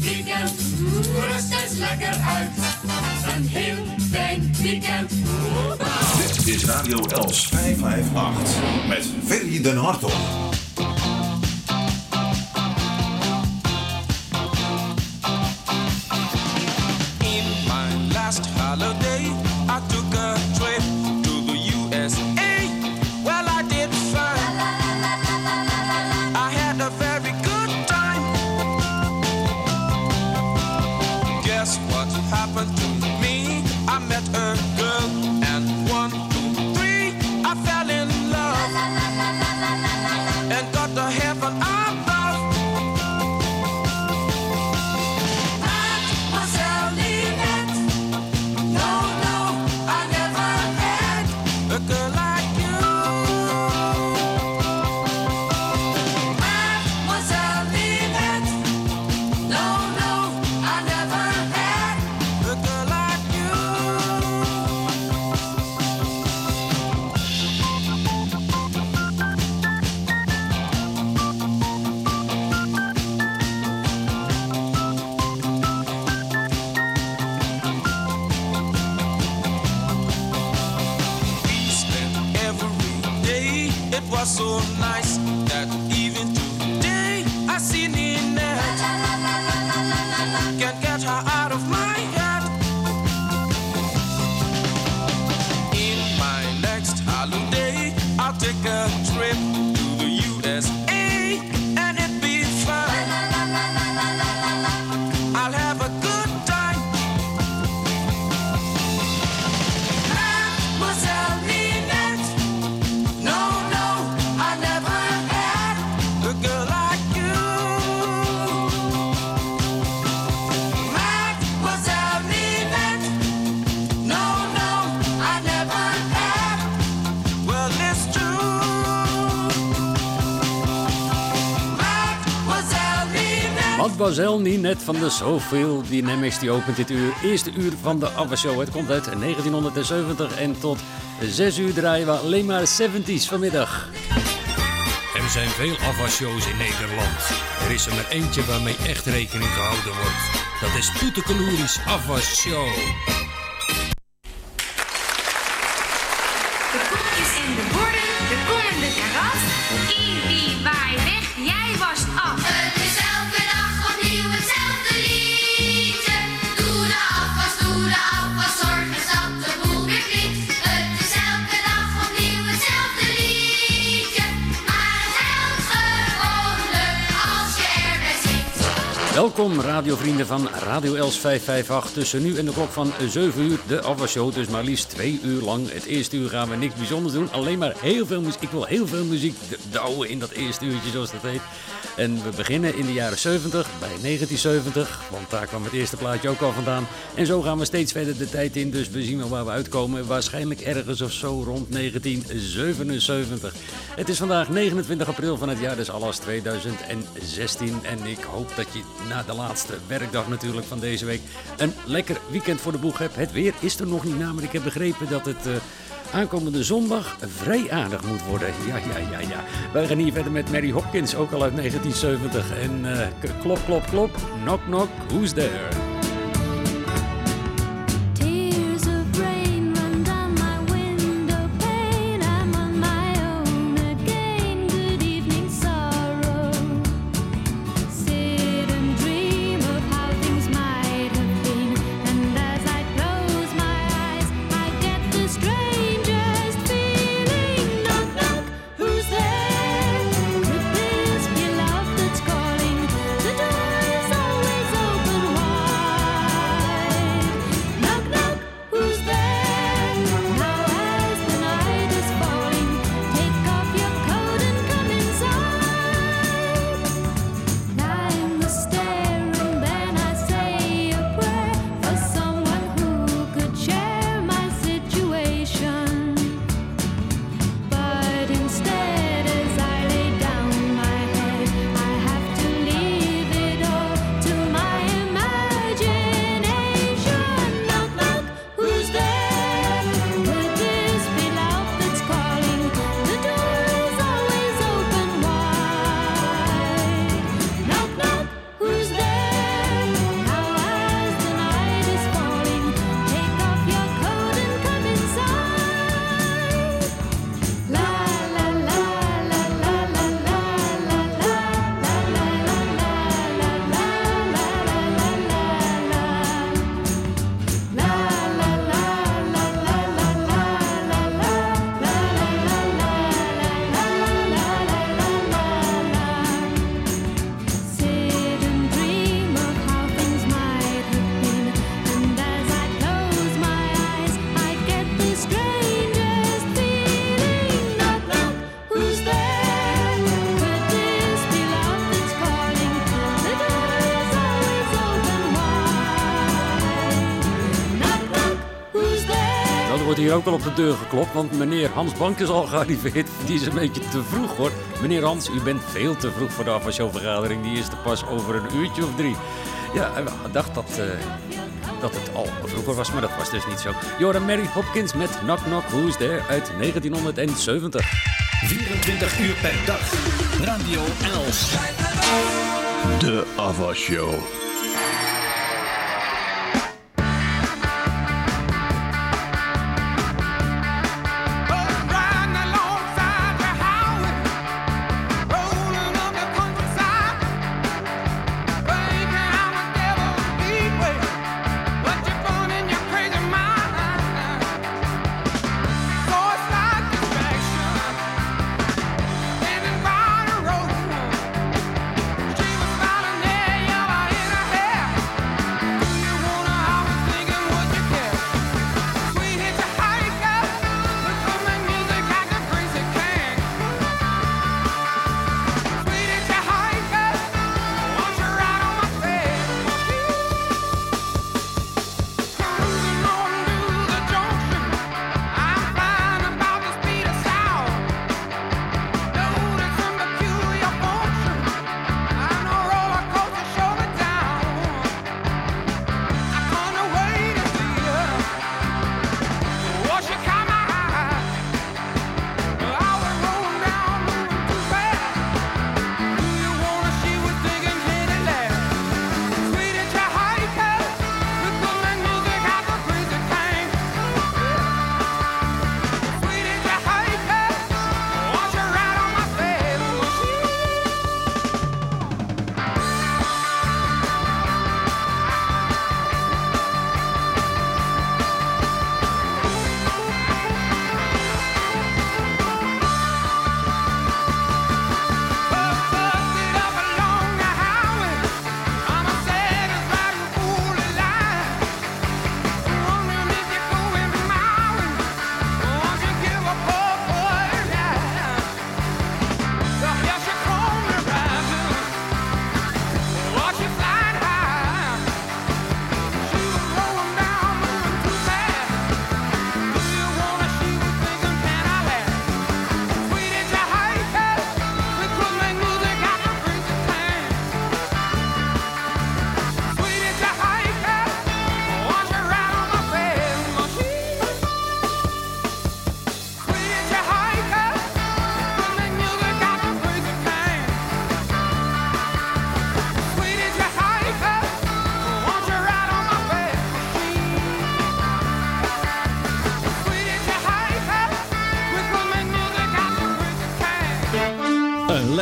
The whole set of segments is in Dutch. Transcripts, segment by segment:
weekend, rust eens lekker uit. Een heel fijn weekend. Dit is Radio Els 558 met Ferry den Hartog. Mademoiselle Ninette van de Zoveel Dynamics die opent dit uur, eerste uur van de Ava Show. Het komt uit 1970 en tot 6 uur draaien we alleen maar 70s vanmiddag. Er zijn veel afwasshows in Nederland. Er is er maar eentje waarmee echt rekening gehouden wordt. Dat is Poetekeloeris Afwasshow. De radiovrienden van Radio Els 558. Tussen nu en de klok van 7 uur de Ava Show. Dus maar liefst 2 uur lang. Het eerste uur gaan we niks bijzonders doen. Alleen maar heel veel muziek. Ik wil heel veel muziek douwen in dat eerste uurtje zoals dat heet. En we beginnen in de jaren 70, bij 1970. Want daar kwam het eerste plaatje ook al vandaan. En zo gaan we steeds verder de tijd in. Dus we zien wel waar we uitkomen. Waarschijnlijk ergens of zo rond 1977. Het is vandaag 29 april van het jaar dus alles 2016. En ik hoop dat je na de laatste werkdag natuurlijk van deze week een lekker weekend voor de boeg hebt. Het weer is er nog niet na, maar ik heb begrepen dat het... eh, Aankomende zondag vrij aardig moet worden. Ja, ja, ja, ja. Wij gaan hier verder met Mary Hopkins, ook al uit 1970. En eh, klop, klop, klop. Knock, knock. Who's there? ook al op de deur geklopt, want meneer Hans Bank is al gearriveerd. Die is een beetje te vroeg hoor. Meneer Hans, u bent veel te vroeg voor de afwasshow-vergadering. Die is er pas over een uurtje of drie. Ja, ik dacht dat, eh, dat het al vroeger was, maar dat was dus niet zo. Joram Mary Hopkins met Knock Knock Who's There uit 1970. 24 uur per dag. Radio Els. De Afwasshow.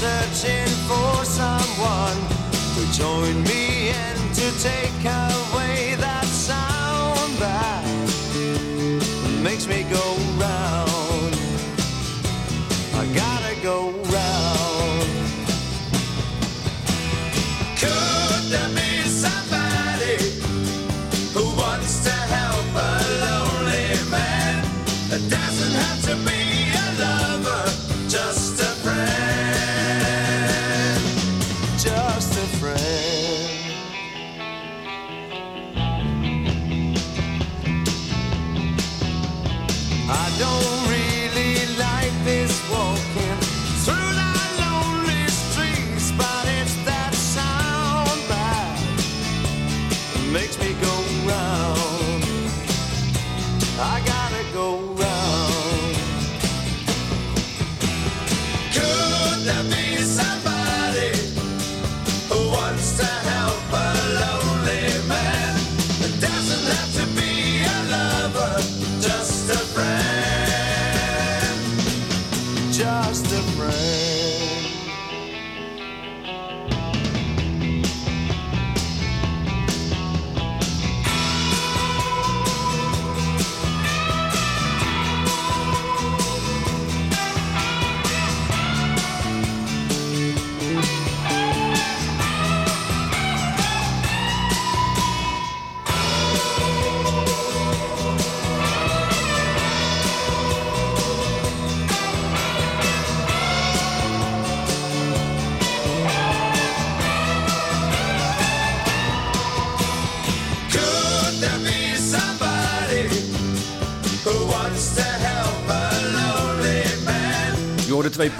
searching for someone to join me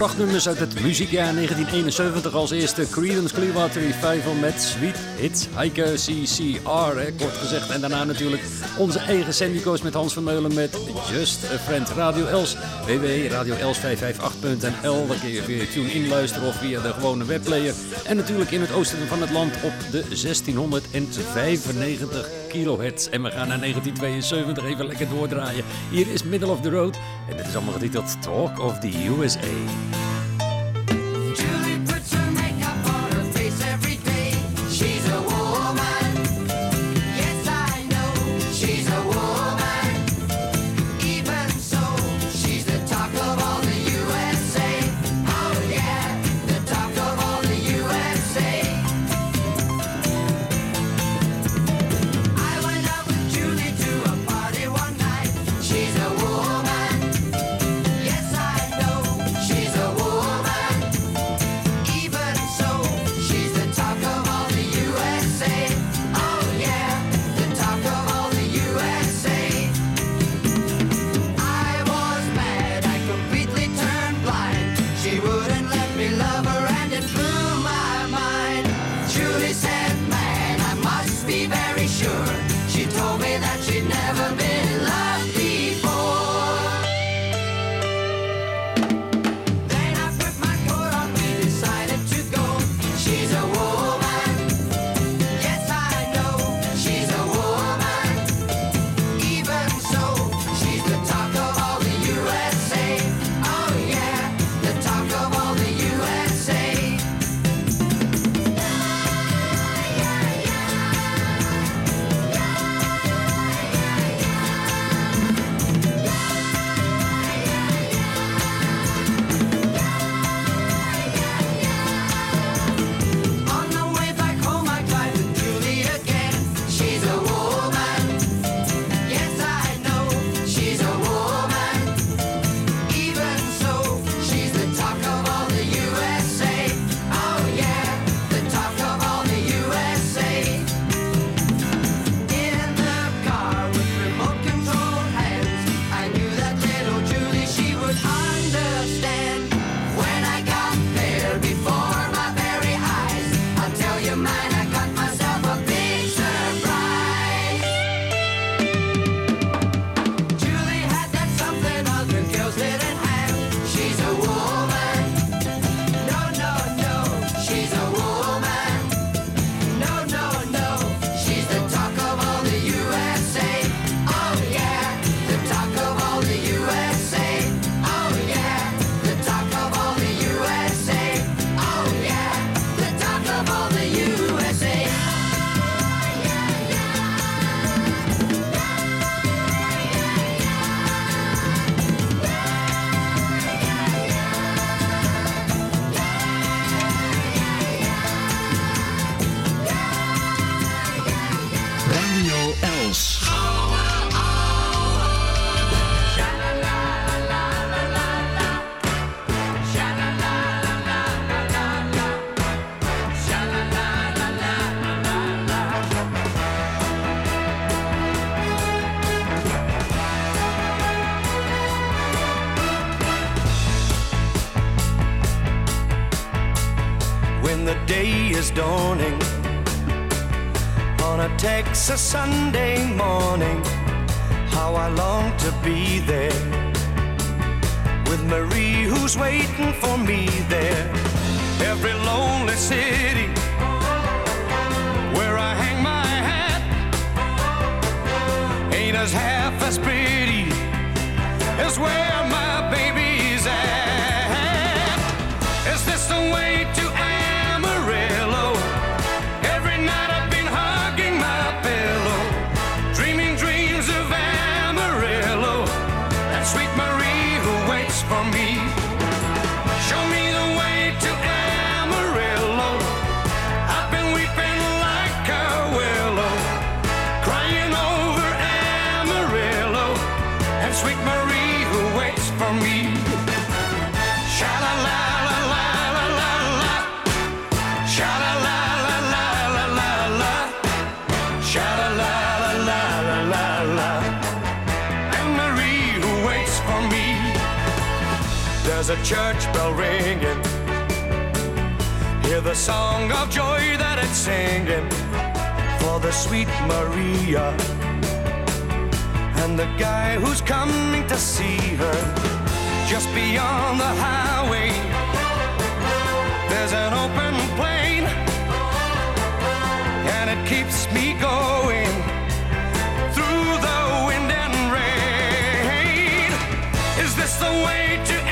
prachtnummers uit het muziekjaar 1971. Als eerste Creedence Clearwater Revival met Sweet Hits Heike CCR, kort gezegd. En daarna natuurlijk onze eigen Sandy met Hans van Meulen met Just a Friend. Radio Els, www.radioels558.nl. Daar kun je via tune-inluisteren of via de gewone webplayer. En natuurlijk in het oosten van het land op de 1695 kilohertz. En we gaan naar 1972 even lekker doordraaien. Hier is Middle of the Road en dit is allemaal getiteld Talk of the USA. Sunday morning. How I long to be there. Church bell ringing. Hear the song of joy that it's singing for the sweet Maria and the guy who's coming to see her just beyond the highway. There's an open plain, and it keeps me going through the wind and rain. Is this the way to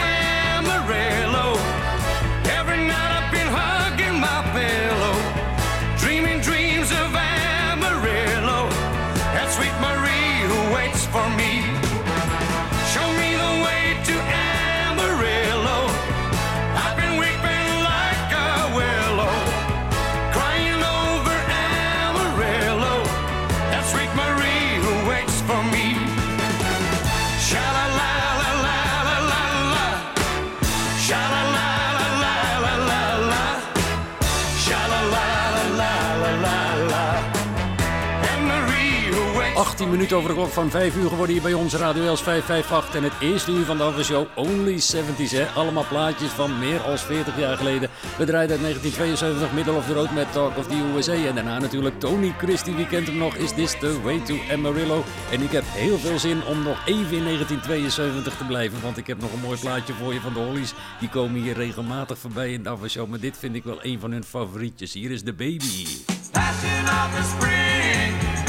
minuut over de klok van 5 uur geworden hier bij ons Radio Els 558. En het eerste uur van de aftershow Only 70s. Hè? Allemaal plaatjes van meer dan 40 jaar geleden. We draaiden uit 1972 Middle of the Road met Talk of the USA. En daarna natuurlijk Tony Christie, wie kent hem nog, is This the Way to Amarillo. En ik heb heel veel zin om nog even in 1972 te blijven. Want ik heb nog een mooi plaatje voor je van de Hollies. Die komen hier regelmatig voorbij in de Show, Maar dit vind ik wel een van hun favorietjes. Hier is de baby. Passion of the spring.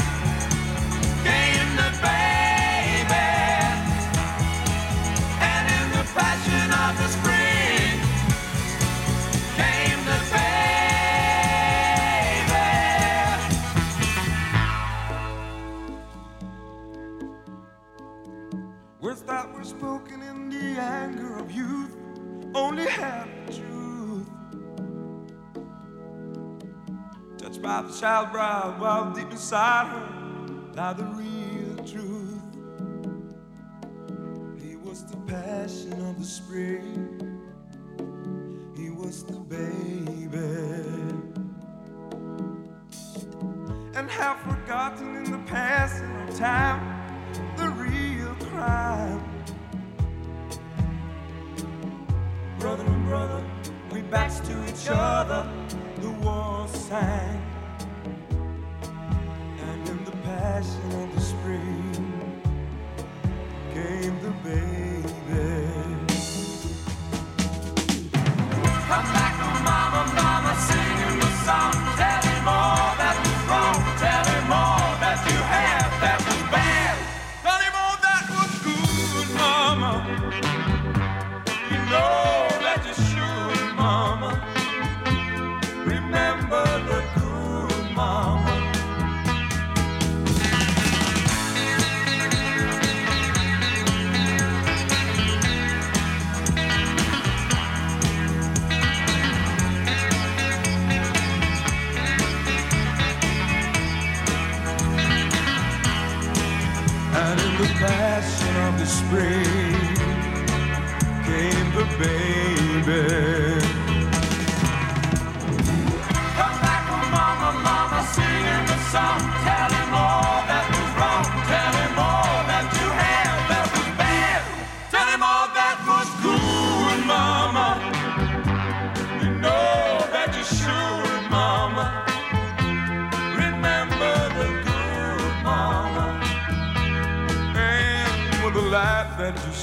Child bride while deep inside her lie the real spring. He was the baby. And have forgotten in the passing of time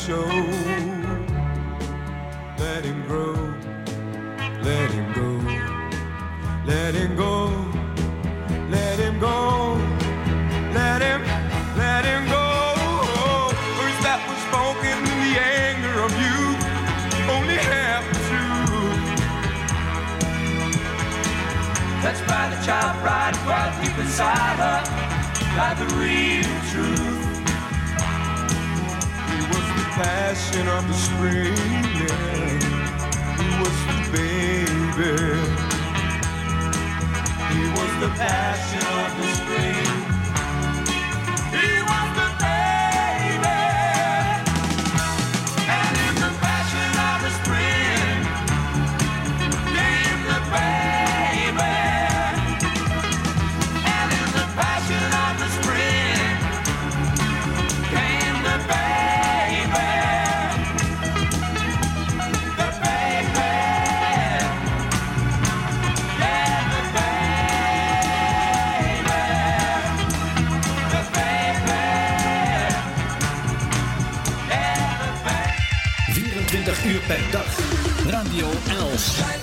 show, let him grow, let him go, let him go, let him go, let him, let him go. Words that were spoken in the anger of youth only have the truth. Touched by the child bride while deep inside her lied the real truth. Passion of the spring. He was the baby. He was the passion of the Podcast.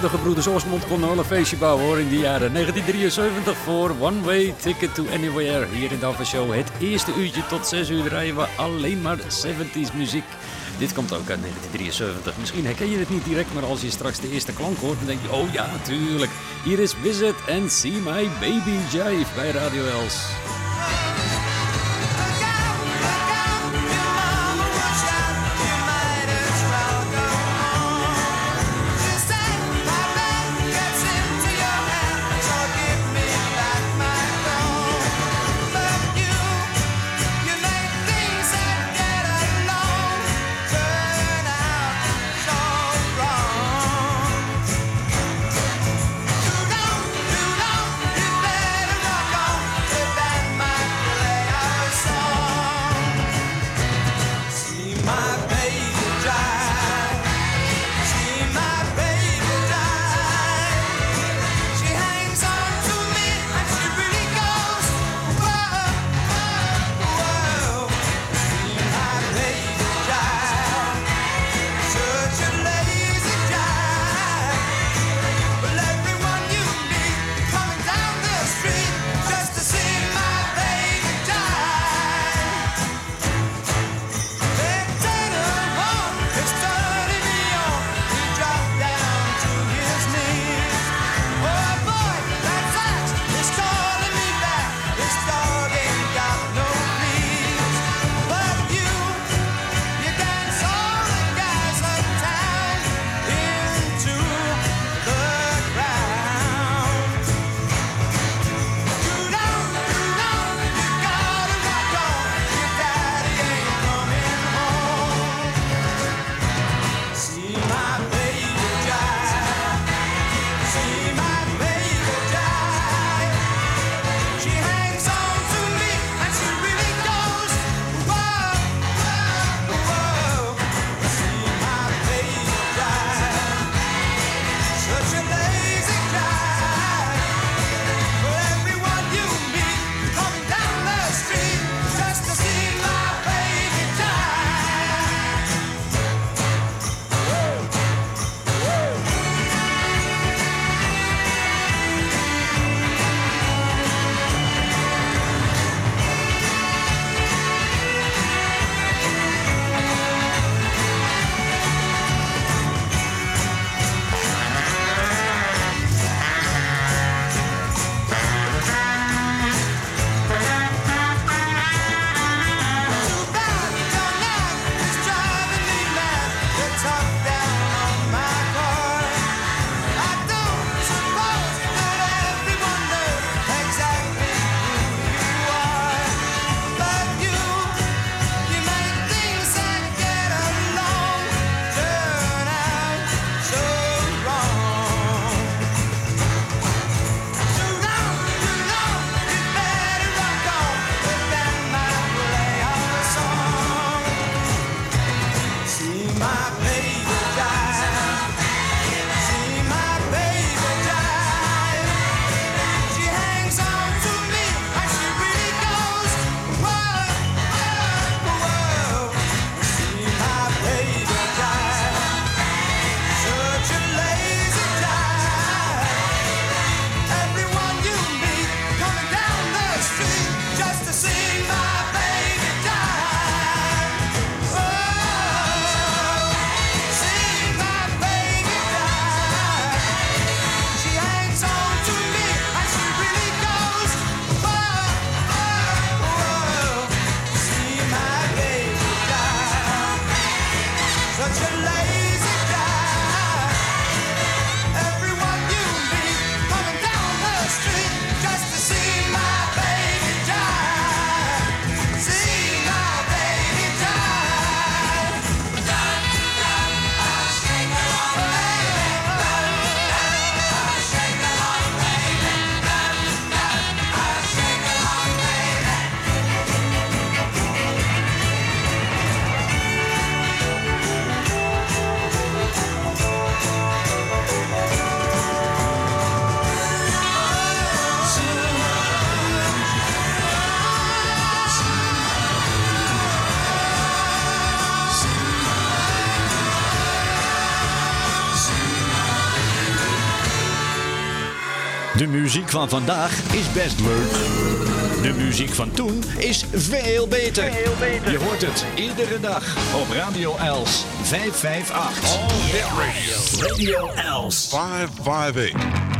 De gebroeders Osmond konden een feestje bouwen hoor in die jaren. 1973 voor One Way Ticket to Anywhere hier in de Show. Het eerste uurtje tot 6 uur draaien we alleen maar 70s muziek. Dit komt ook uit 1973. Misschien herken je het niet direct, maar als je straks de eerste klank hoort, dan denk je: oh ja, natuurlijk. Hier is Visit and See My Baby Jive bij Radio Els. Muziek van vandaag is best leuk. De muziek van toen is veel beter. Je hoort het iedere dag op Radio Els 558. All Hit Radio. Radio Els. 558.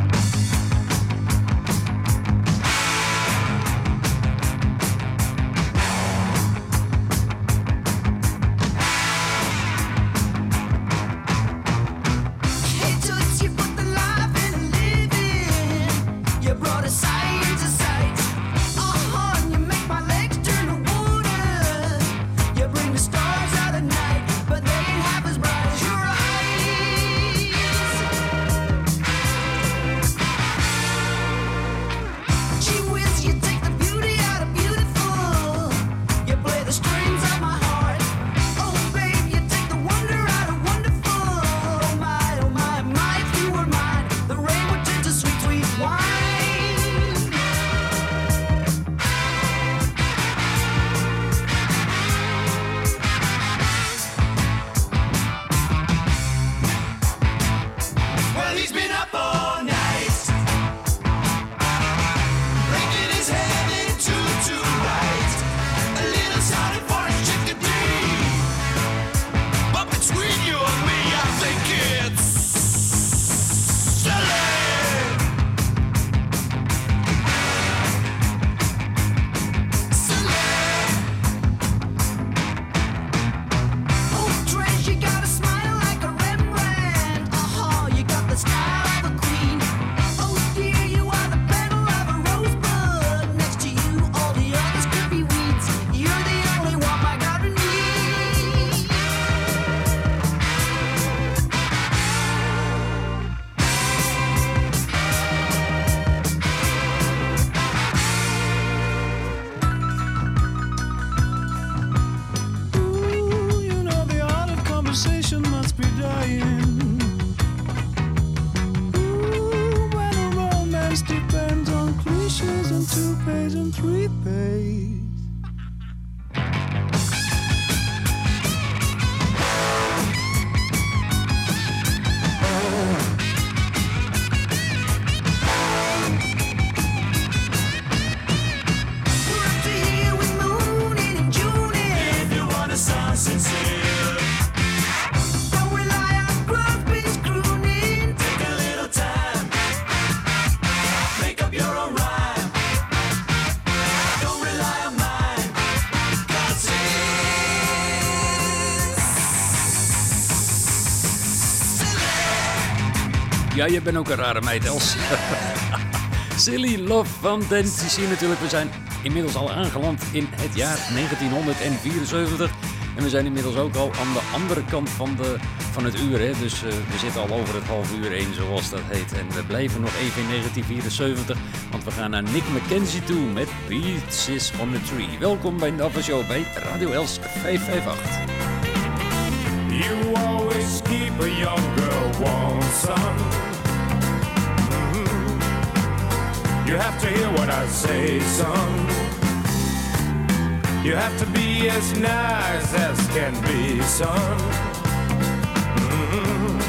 Je bent ook een rare meid, Els. Silly Love van Dentici natuurlijk. We zijn inmiddels al aangeland in het jaar 1974. En we zijn inmiddels ook al aan de andere kant van, de, van het uur. Hè? Dus eh, we zitten al over het half uur heen, zoals dat heet. En we blijven nog even in 1974. Want we gaan naar Nick McKenzie toe met Pieces on the Tree. Welkom bij de Show bij Radio Els 558. You always keep a young girl. Have to hear what I say, son. You have to be as nice as can be, son. Mhm.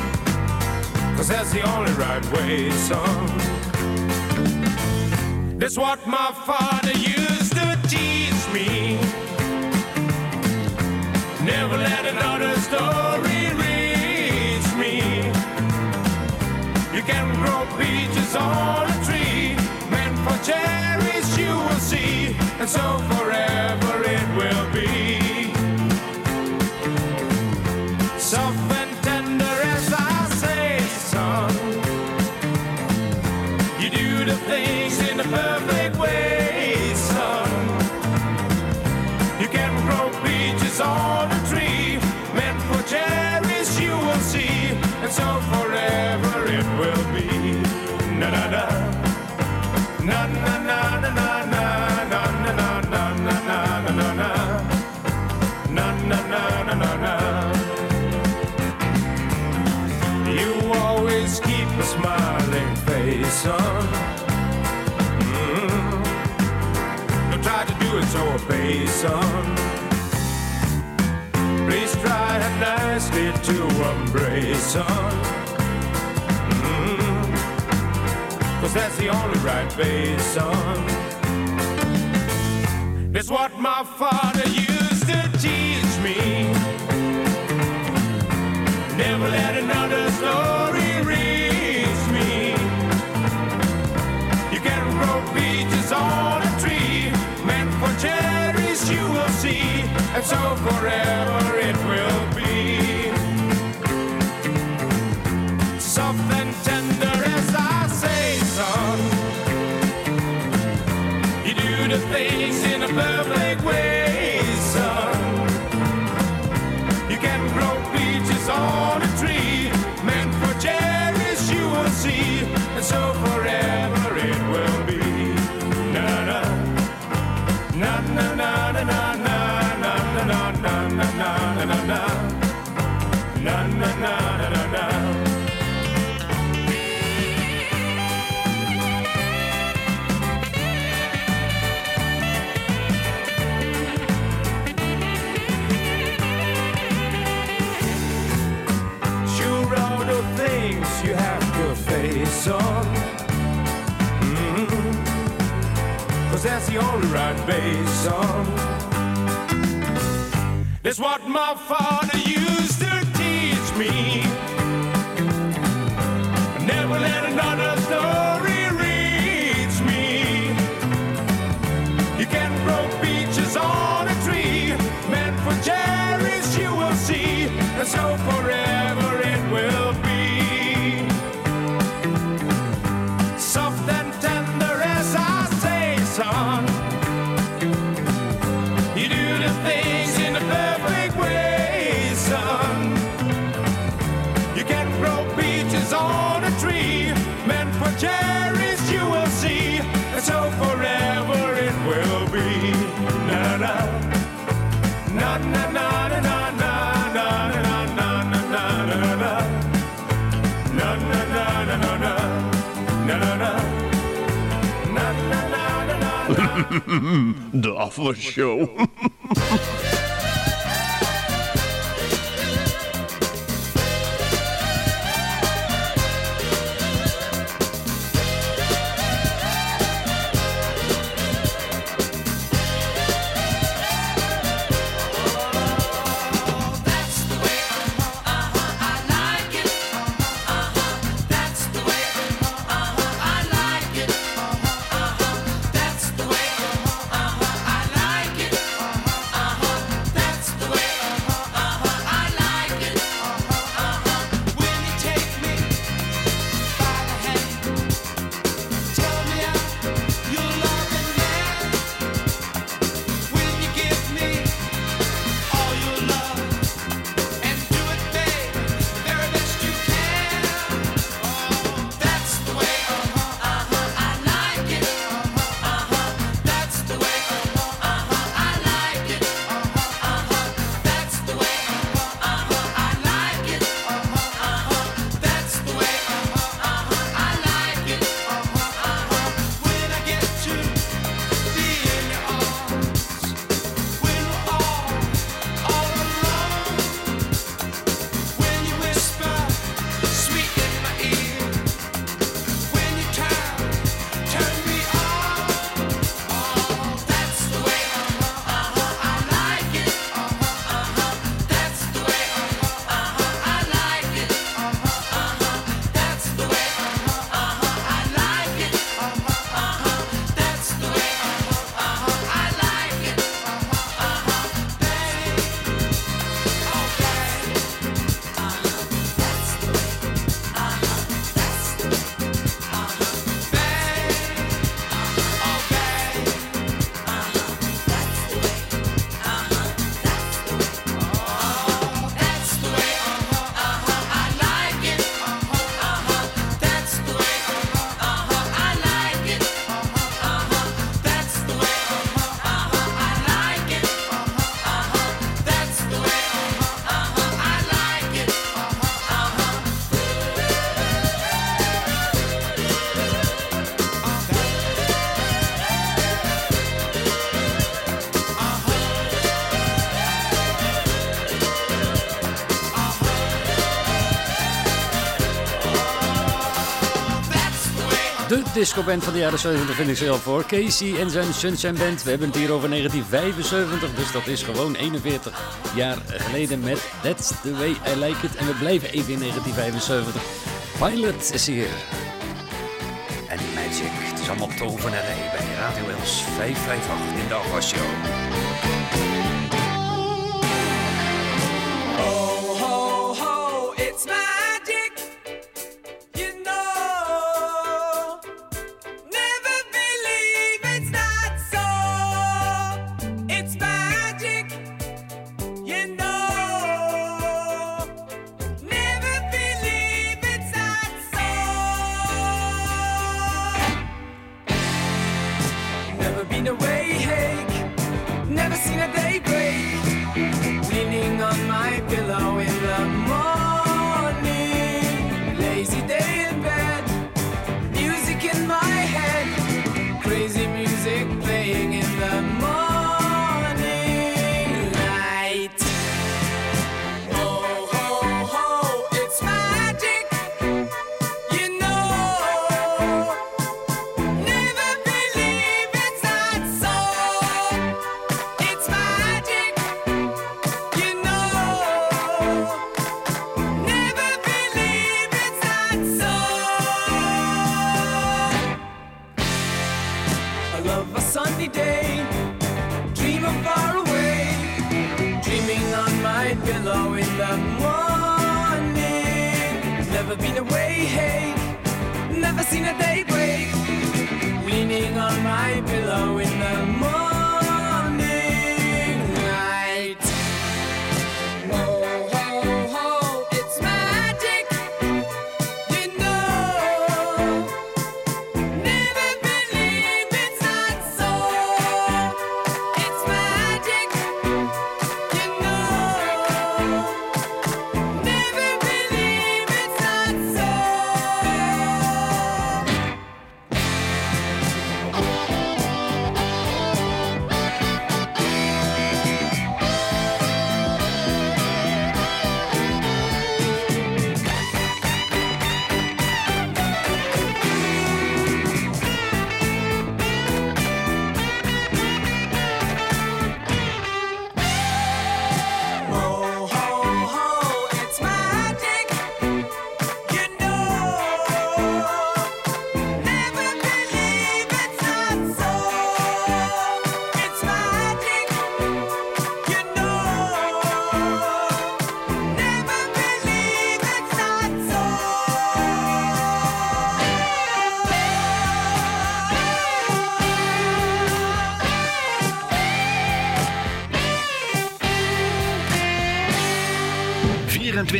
Cause that's the only right way, son. That's what my father used to teach me. Never let another story reach me. You can grow peaches on over. reason. Please try nicely to embrace her. Mm. Cause that's the only right way, son. That's what my father used. and so forever it will. that's the only right bass on. That's what my father used to. the Offer Show. discoband van de jaren 70 vind ik zelf voor. Casey en zijn Sunshine Band. We hebben het hier over 1975, dus dat is gewoon 41 jaar geleden met That's the Way I Like It. En we blijven even in 1975. Pilot is hier. En Magic, het is allemaal tovenarij bij Radio Els 558 in de Show.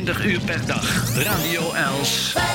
20 uur per dag. Radio Els.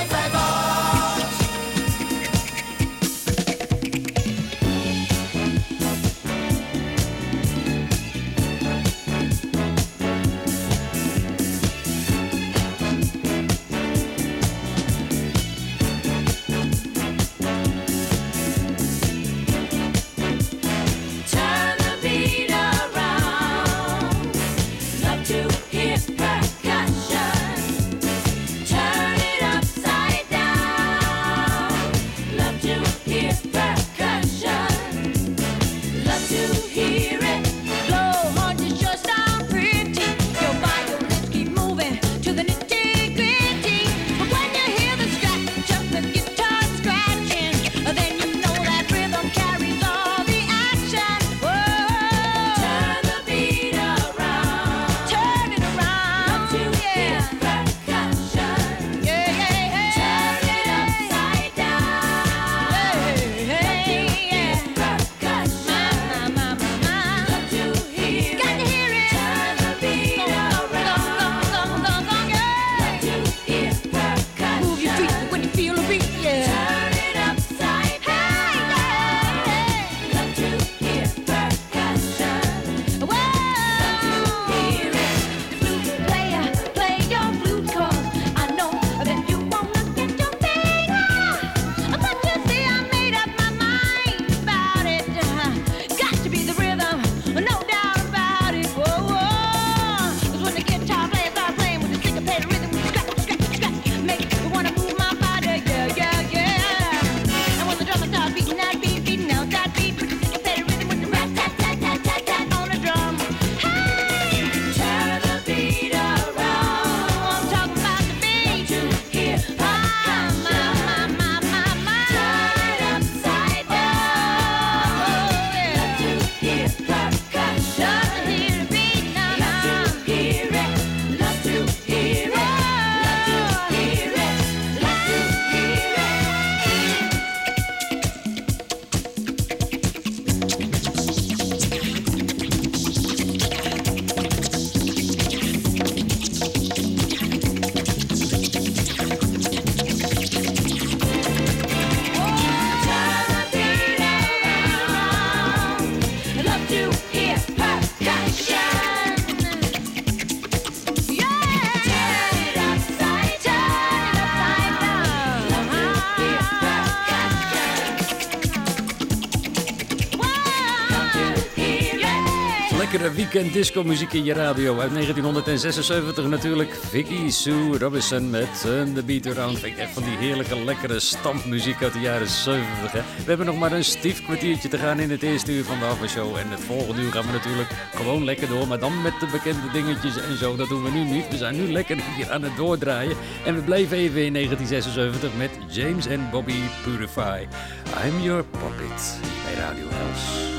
en disco-muziek in je radio. Uit 1976 natuurlijk Vicky Sue Robinson met eh, The Beat Around. Vind ik van die heerlijke, lekkere stampmuziek uit de jaren 70. We hebben nog maar een stief kwartiertje te gaan in het eerste uur van de show En het volgende uur gaan we natuurlijk gewoon lekker door. Maar dan met de bekende dingetjes en zo. Dat doen we nu niet. We zijn nu lekker hier aan het doordraaien. En we blijven even in 1976 met James en Bobby Purify. I'm your puppet bij Radio House.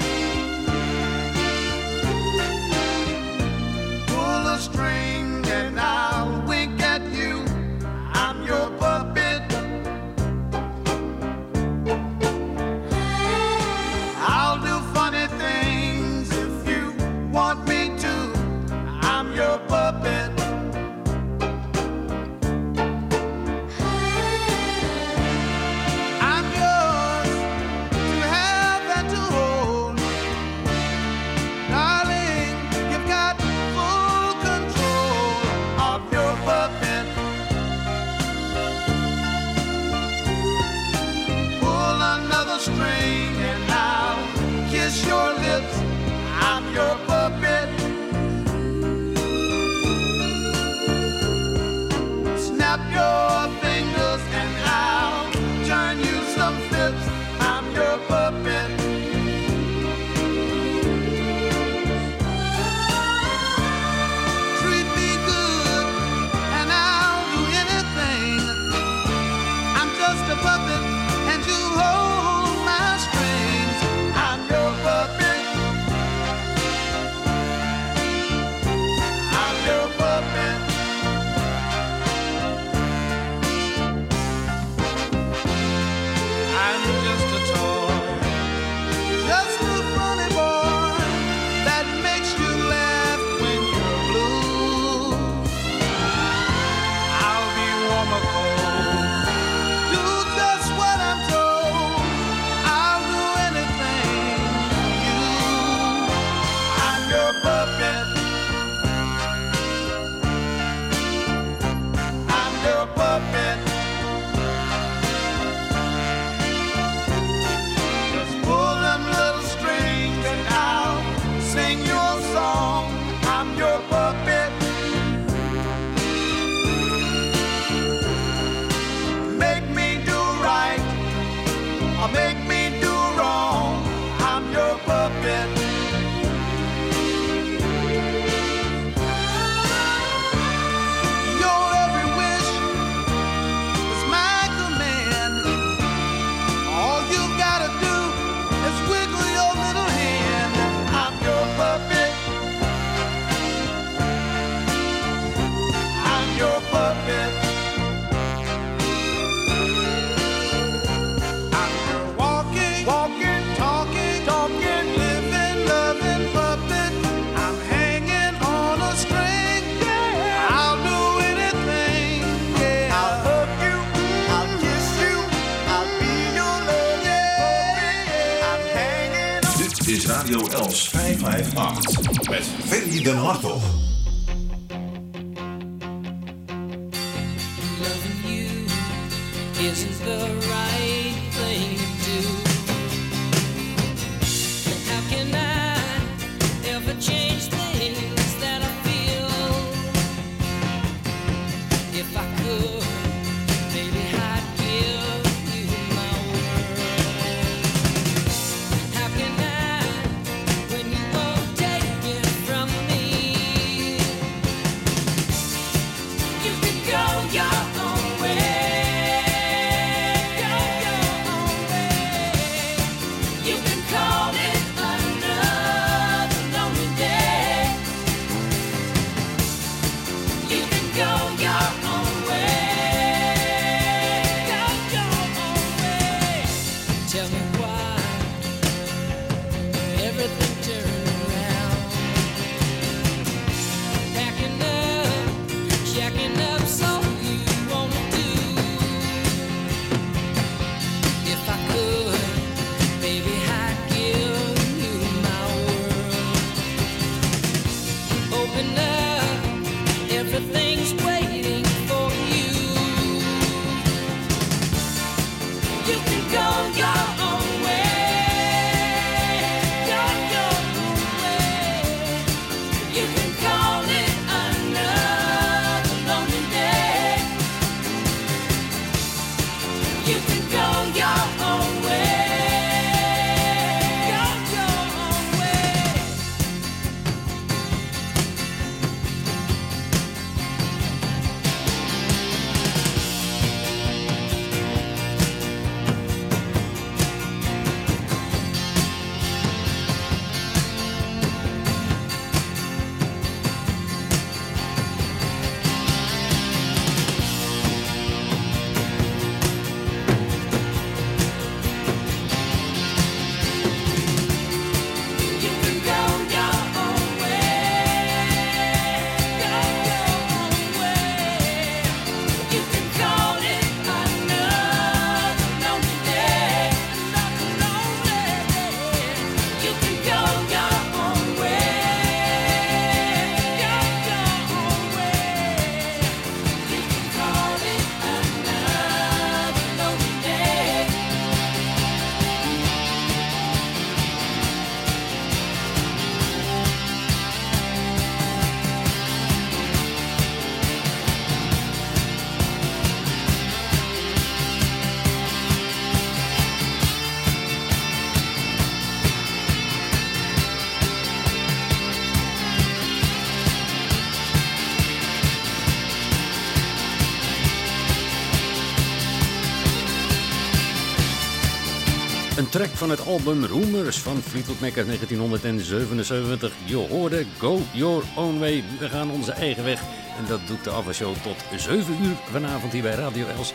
Track van het album Rumors van Fleetwood Mac uit 1977. Je hoorde Go Your Own Way. We gaan onze eigen weg. En dat doet de Ava Show tot 7 uur vanavond hier bij Radio Els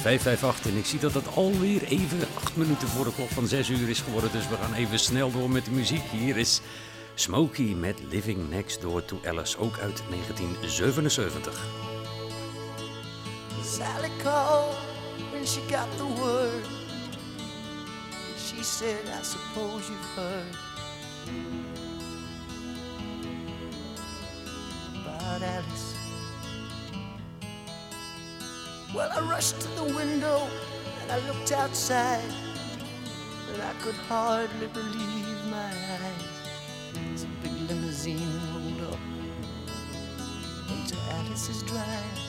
558. En ik zie dat het alweer even 8 minuten voor de klok van 6 uur is geworden. Dus we gaan even snel door met de muziek. Hier is Smokey met Living Next Door to Alice, ook uit 1977. Sally called when she got the word. She said, I suppose you've heard about Alice. Well, I rushed to the window and I looked outside, and I could hardly believe my eyes. A big limousine rolled up into Alice's drive.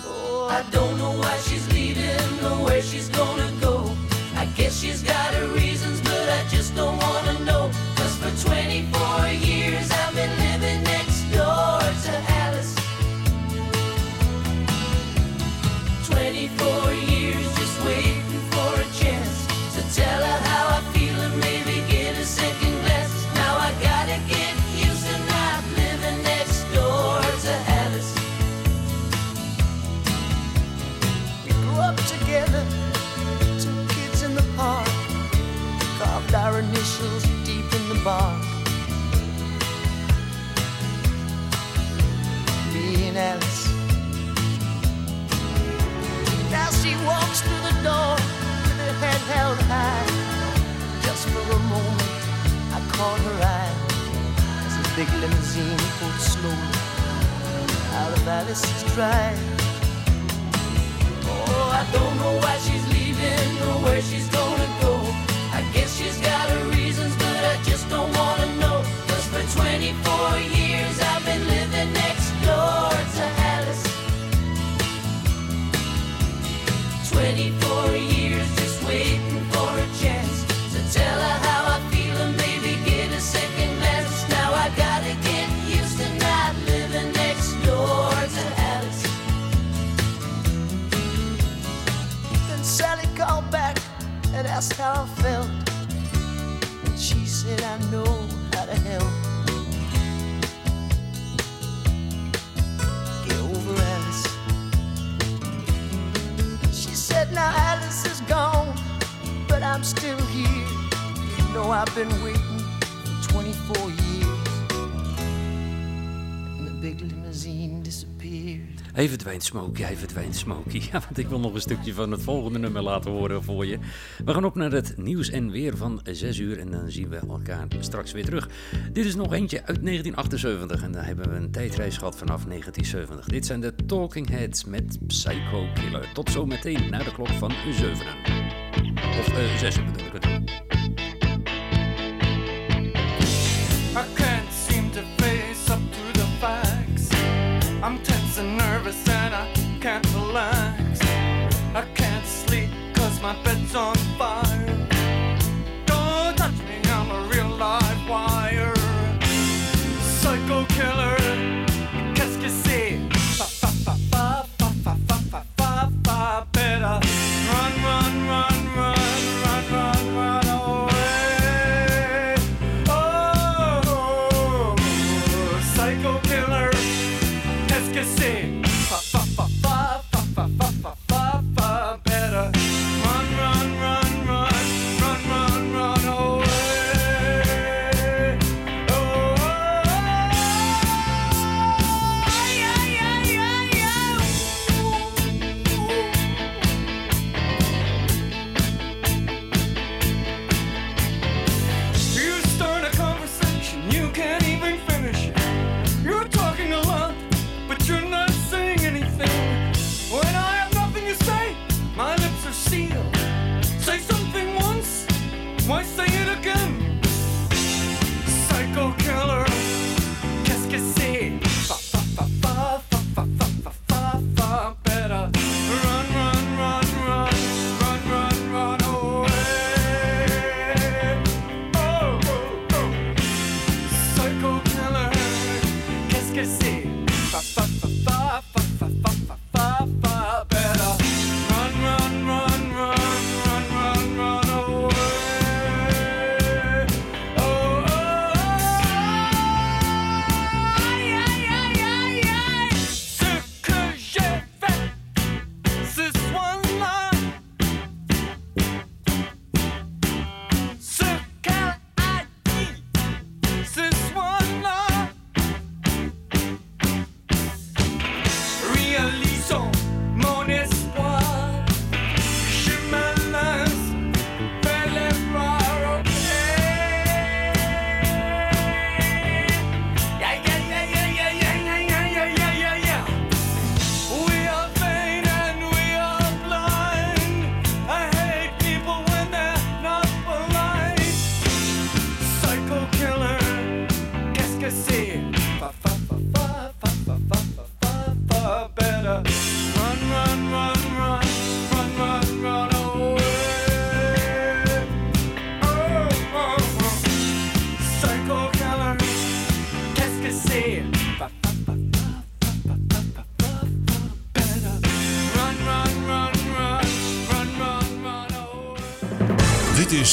Oh, I don't know why she's leaving or where she's gonna go. Guess she's got her reasons, but I just don't wanna know. Cause for 24 held high. Just for a moment, I caught her eye as the big limousine pulled slowly out of Alice's drive. Oh, I don't know why she's leaving or where she's gonna go. I guess she's got her reasons, but I just don't wanna know. Cause for 24 years I've been living asked how I felt. And she said, I know how to help. Get over Alice. She said, Now Alice is gone, but I'm still here. You know, I've been waiting for 24 years. Hij verdwijnt Smokey, hij verdwijnt Smokey. Ja, want ik wil nog een stukje van het volgende nummer laten horen voor je. We gaan op naar het nieuws en weer van 6 uur en dan zien we elkaar straks weer terug. Dit is nog eentje uit 1978 en dan hebben we een tijdreis gehad vanaf 1970. Dit zijn de Talking Heads met Psycho Killer. Tot zometeen na de klok van 7 Of eh 6 uur bedoel ik het. I can't seem to on fire.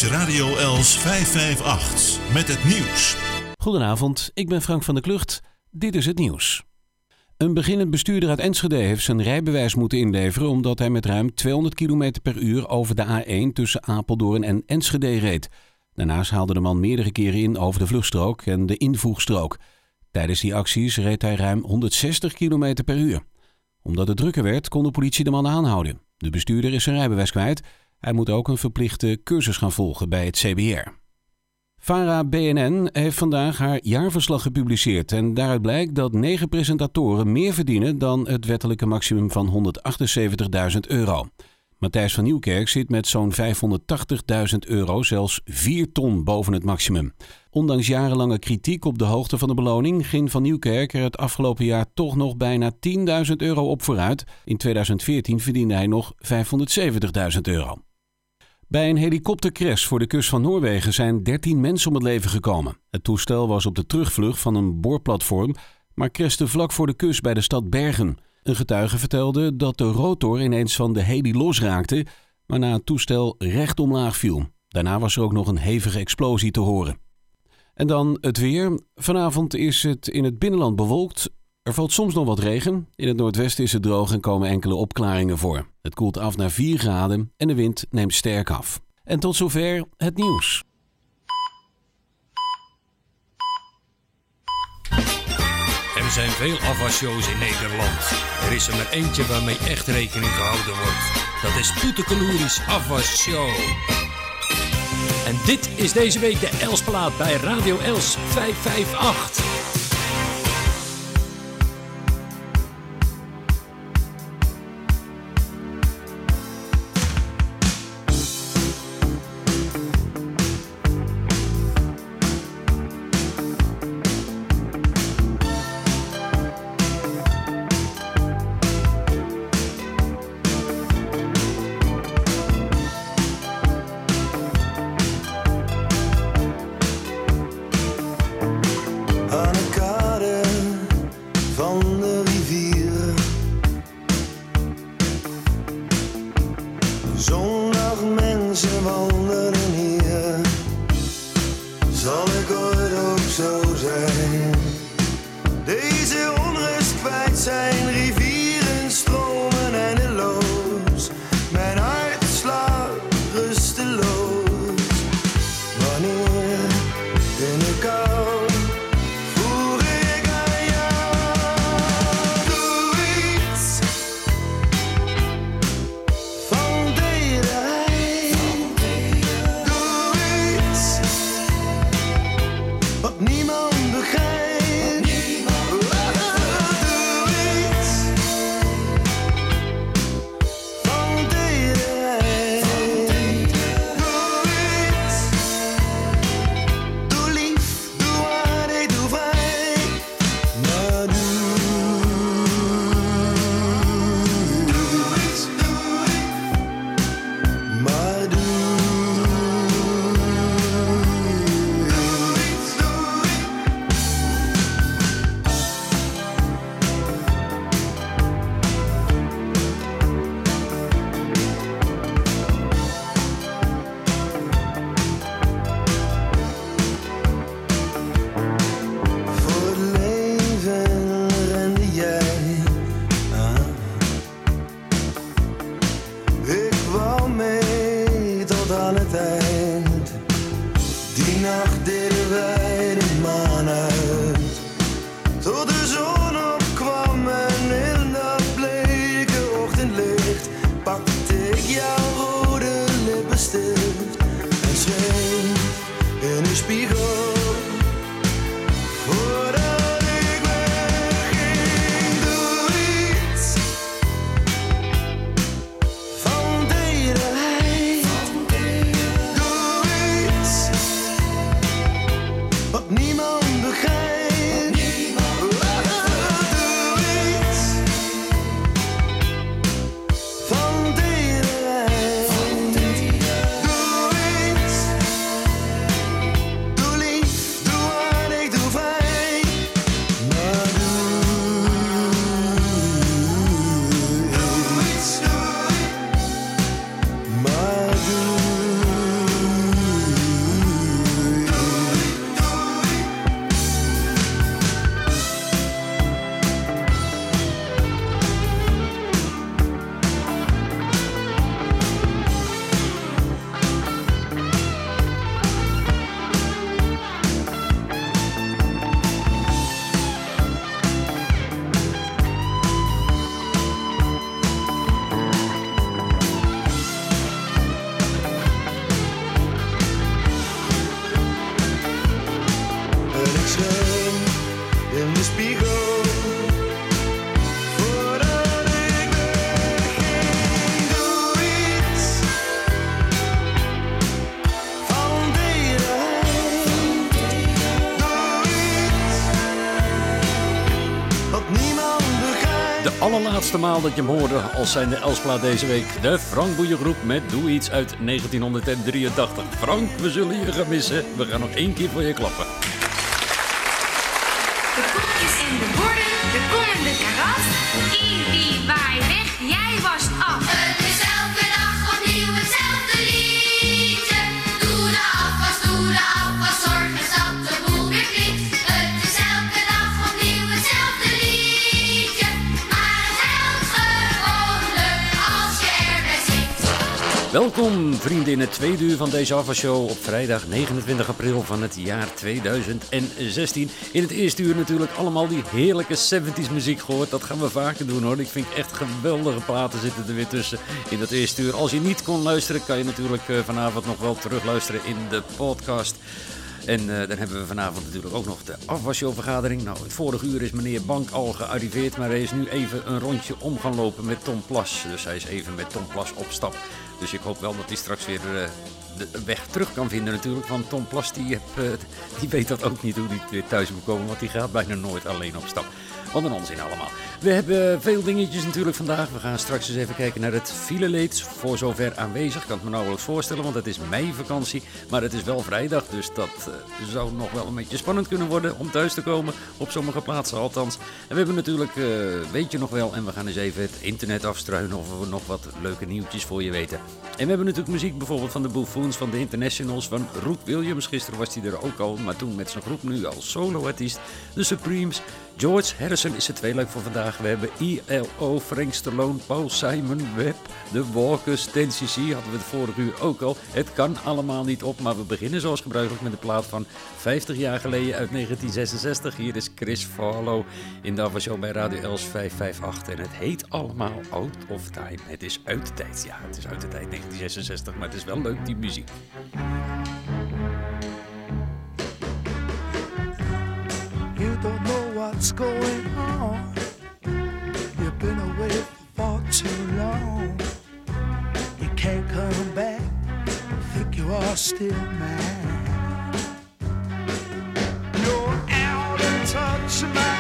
Radio Els 558 met het nieuws. Goedenavond, ik ben Frank van der Klucht. Dit is het nieuws. Een beginnend bestuurder uit Enschede heeft zijn rijbewijs moeten inleveren omdat hij met ruim 200 km per uur over de A1 tussen Apeldoorn en Enschede reed. Daarnaast haalde de man meerdere keren in over de vluchtstrook en de invoegstrook. Tijdens die acties reed hij ruim 160 km per uur. Omdat het drukker werd, kon de politie de man aanhouden. De bestuurder is zijn rijbewijs kwijt. Hij moet ook een verplichte cursus gaan volgen bij het CBR. VARA BNN heeft vandaag haar jaarverslag gepubliceerd en daaruit blijkt dat negen presentatoren meer verdienen dan het wettelijke maximum van 178.000 euro. Matthijs van Nieuwkerk zit met zo'n 580.000 euro, zelfs 4 ton boven het maximum. Ondanks jarenlange kritiek op de hoogte van de beloning ging Van Nieuwkerk er het afgelopen jaar toch nog bijna 10.000 euro op vooruit. In 2014 verdiende hij nog 570.000 euro. Bij een helikoptercrash voor de kust van Noorwegen zijn 13 mensen om het leven gekomen. Het toestel was op de terugvlucht van een boorplatform, maar crashte vlak voor de kust bij de stad Bergen. Een getuige vertelde dat de rotor ineens van de heli losraakte, waarna het toestel recht omlaag viel. Daarna was er ook nog een hevige explosie te horen. En dan het weer. Vanavond is het in het binnenland bewolkt. Er valt soms nog wat regen. In het noordwesten is het droog en komen enkele opklaringen voor. Het koelt af naar 4 graden en de wind neemt sterk af. En tot zover het nieuws. Er zijn veel afwasshows in Nederland. Er is er maar eentje waarmee echt rekening gehouden wordt. Dat is Poetekeloeris Afwasshow. En dit is deze week de Elsplaat bij Radio Els 558. Allerlaatste maal dat je hem hoorde als zijn de Elsplaat deze week. De Frank Boeien Groep met Doe Iets uit 1983. Frank, we zullen je gaan missen. We gaan nog één keer voor je klappen. De koekjes en de borden, de komende karat. Ibi, waai weg, jij was af. Welkom vrienden in het tweede uur van deze afwasshow op vrijdag 29 april van het jaar 2016. In het eerste uur natuurlijk allemaal die heerlijke 70s muziek gehoord. Dat gaan we vaker doen hoor. Ik vind echt geweldige platen zitten er weer tussen in dat eerste uur. Als je niet kon luisteren kan je natuurlijk eh, vanavond nog wel terugluisteren in de podcast. En eh, dan hebben we vanavond natuurlijk ook nog de afwasshowvergadering. Nou, het vorige uur is meneer Bank al gearriveerd, maar hij is nu even een rondje om gaan lopen met Tom Plas. Dus hij is even met Tom Plas op stap. Dus ik hoop wel dat hij straks weer eh, de weg terug kan vinden natuurlijk. Want Tom Plas die, heb, eh, die weet dat ook niet hoe hij weer thuis moet komen, want die gaat bijna nooit alleen op stap. Wat een onzin allemaal. We hebben veel dingetjes natuurlijk vandaag. We gaan straks eens even kijken naar het fileleed. Voor zover aanwezig, kan het me nauwelijks voorstellen, want het is meivakantie. Maar het is wel vrijdag, dus dat eh, zou nog wel een beetje spannend kunnen worden om thuis te komen. Op sommige plaatsen althans. En we hebben natuurlijk, eh, weet je nog wel, en we gaan eens even het internet afstruinen of we nog wat leuke nieuwtjes voor je weten. En we hebben natuurlijk muziek bijvoorbeeld van de Buffoons, van de Internationals, van Roek Williams. Gisteren was hij er ook al, maar toen met zijn groep nu als soloartiest. De Supremes. George Harrison is het tweeluik voor vandaag. We hebben ILO, Frank Stallone, Paul Simon, Webb, The Walkers, 10cc hadden we het vorige uur ook al. Het kan allemaal niet op, maar we beginnen zoals gebruikelijk met de plaat van 50 jaar geleden uit 1966. Hier is Chris Farlow in de Show bij Radio Els 558 en het heet allemaal Out of Time. Het is uit de tijd, ja, het is uit de tijd 1966, maar het is wel leuk die muziek. What's going on. You've been away for too long. You can't come back. Think you are still mine. You're out of touch, my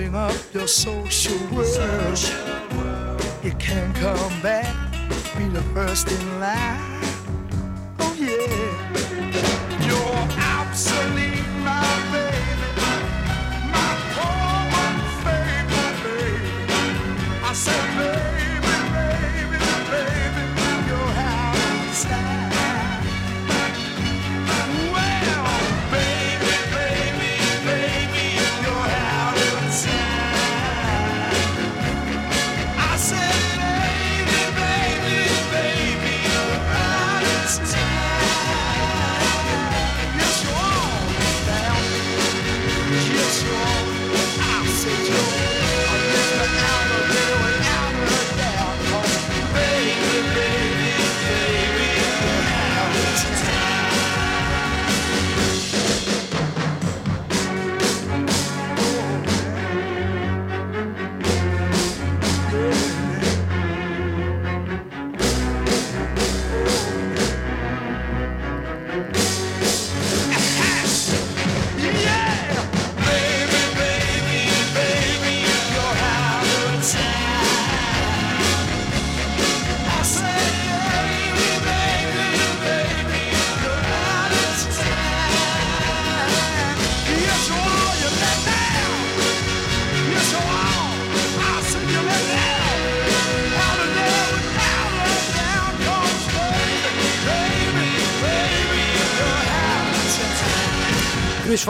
giving up your social world. You can't come back, be the first in line. Oh yeah,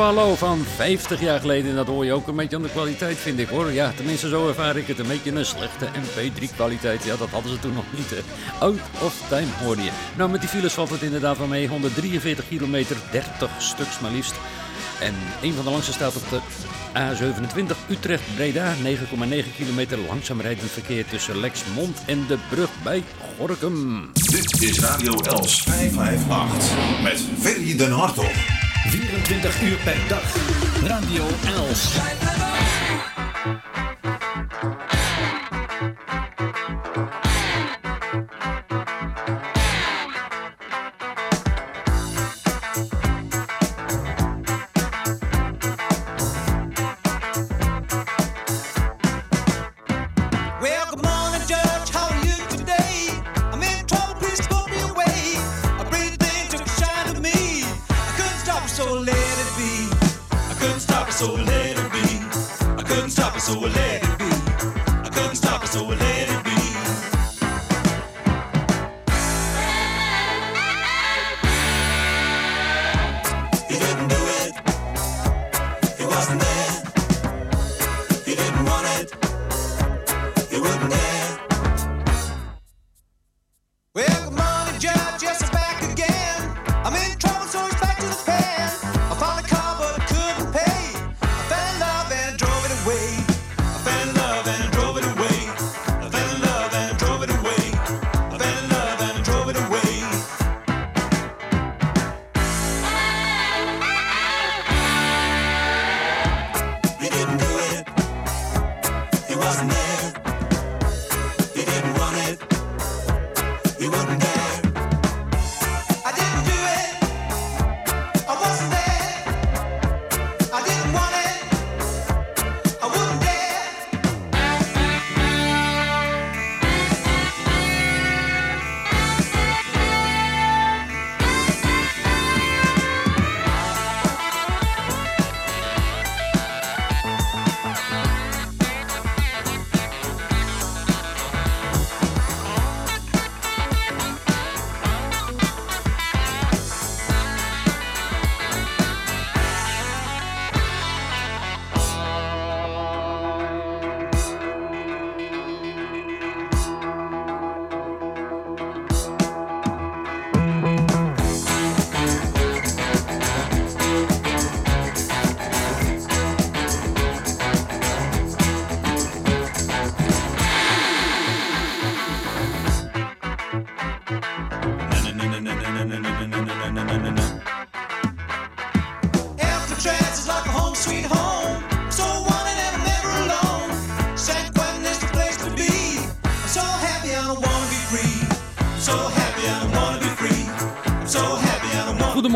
Farlow van 50 jaar geleden. En dat hoor je ook een beetje aan de kwaliteit, vind ik hoor. Ja, tenminste zo ervaar ik het. Een beetje een slechte MP3-kwaliteit. Ja, dat hadden ze toen nog niet. Out of time hoorde je. Nou, met die files valt het inderdaad wel mee. 143 kilometer, 30 stuks maar liefst. En een van de langste staat op de A27 Utrecht-Breda. 9,9 kilometer langzaam rijdend verkeer tussen Lexmond en de brug bij Gorkum. Dit is Radio Els 558 met Ferry den Hartog. 24 uur per dag. Radio Els. Couldn't stop it, so I let it be. I couldn't stop it, so I let it be.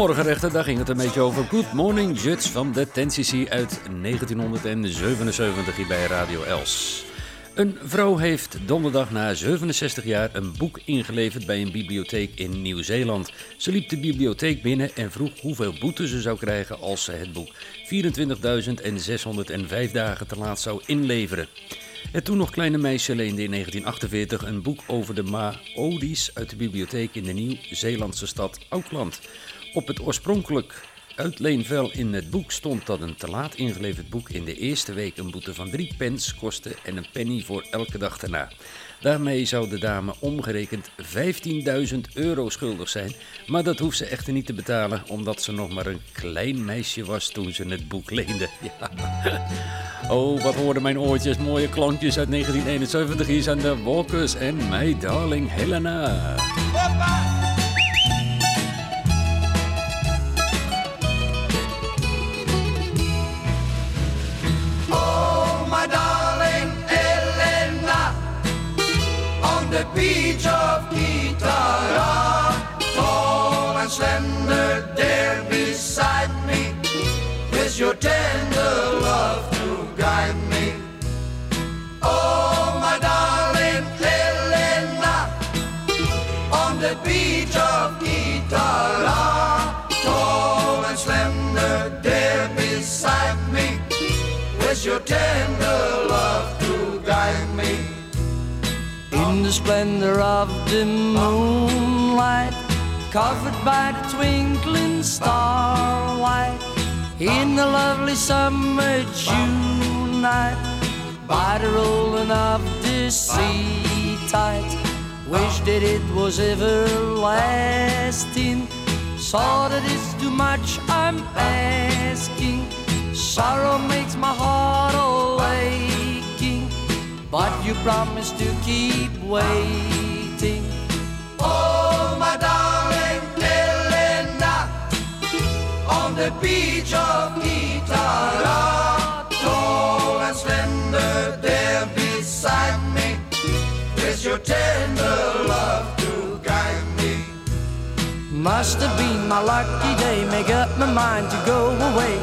Goedemorgen daar ging het een beetje over. Good Morning Judge van de TNCC uit 1977 hier bij Radio Els. Een vrouw heeft donderdag na 67 jaar een boek ingeleverd bij een bibliotheek in Nieuw-Zeeland. Ze liep de bibliotheek binnen en vroeg hoeveel boete ze zou krijgen als ze het boek 24.605 dagen te laat zou inleveren. Het toen nog kleine meisje leende in 1948 een boek over de Maori's uit de bibliotheek in de Nieuw-Zeelandse stad Auckland. Op het oorspronkelijk uitleenvel in het boek stond dat een te laat ingeleverd boek in de eerste week een boete van 3 pence kostte en een penny voor elke dag daarna. Daarmee zou de dame omgerekend 15.000 euro schuldig zijn, maar dat hoeft ze echter niet te betalen omdat ze nog maar een klein meisje was toen ze het boek leende. Ja. Oh, wat hoorden mijn oortjes, mooie klankjes uit 1971. Hier zijn de Walkers en My Darling Helena. The beach of Kitara, tall and slender there beside me, with your tender love to guide me. Oh, my darling Elena, on the beach of Kitara, tall and slender there beside me with your tender the splendor of the moonlight, covered by the twinkling starlight, in the lovely summer June night by the rolling of the sea tide, Wish that it was everlasting. Saw that it's too much I'm asking. Sorrow makes my heart but you promised to keep waiting. Oh, my darling Elena, on the beach of Itala, tall and slender there beside me, with your tender love to guide me. Must have been my lucky day. Make up my mind to go away.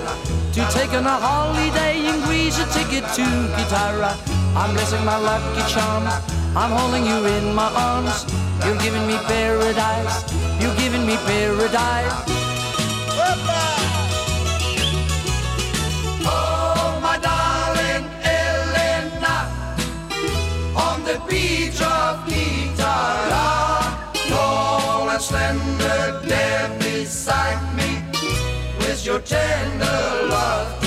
To take on a holiday in Greece, a ticket to Guitarra. I'm blessing my lucky charms. I'm holding you in my arms. You're giving me paradise. You're giving me paradise. Oh, my darling Elena, on the beach of Itala, tall and slender there beside me, with your tender love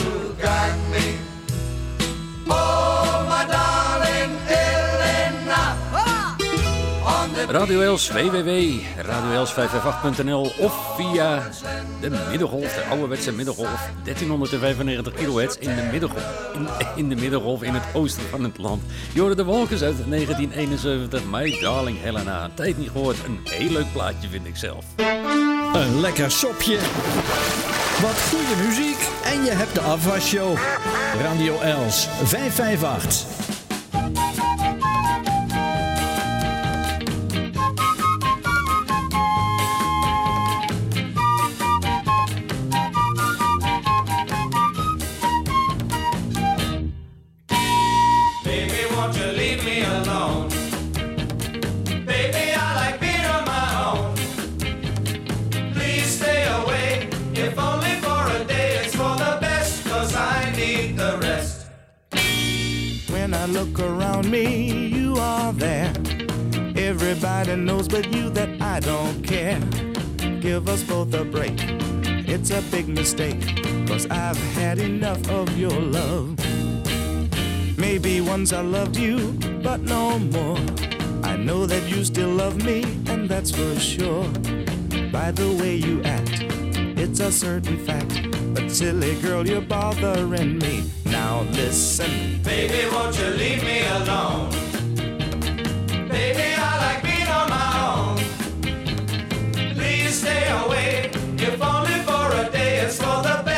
Radio Els, www.radioels558.nl of via de middengolf, de ouderwetse middengolf, 1395 kHz in de middengolf, in, de middengolf in het oosten van het land. Je hoorde de wolkens uit 1971, My Darling Helena. Tijd niet gehoord, een heel leuk plaatje vind ik zelf. Een lekker sopje. Wat goede muziek. En je hebt de afwasshow. Radio Els 558. Look around me, you are there. Everybody knows but you that I don't care. Give us both a break. It's a big mistake, cause I've had enough of your love. Maybe once I loved you, but no more. I know that you still love me, and that's for sure. By the way you act, it's a certain fact. But silly girl, you're bothering me. Now listen. Baby, won't you leave me alone? Baby, I like being on my own. Please stay away, if only for a day. It's for the best,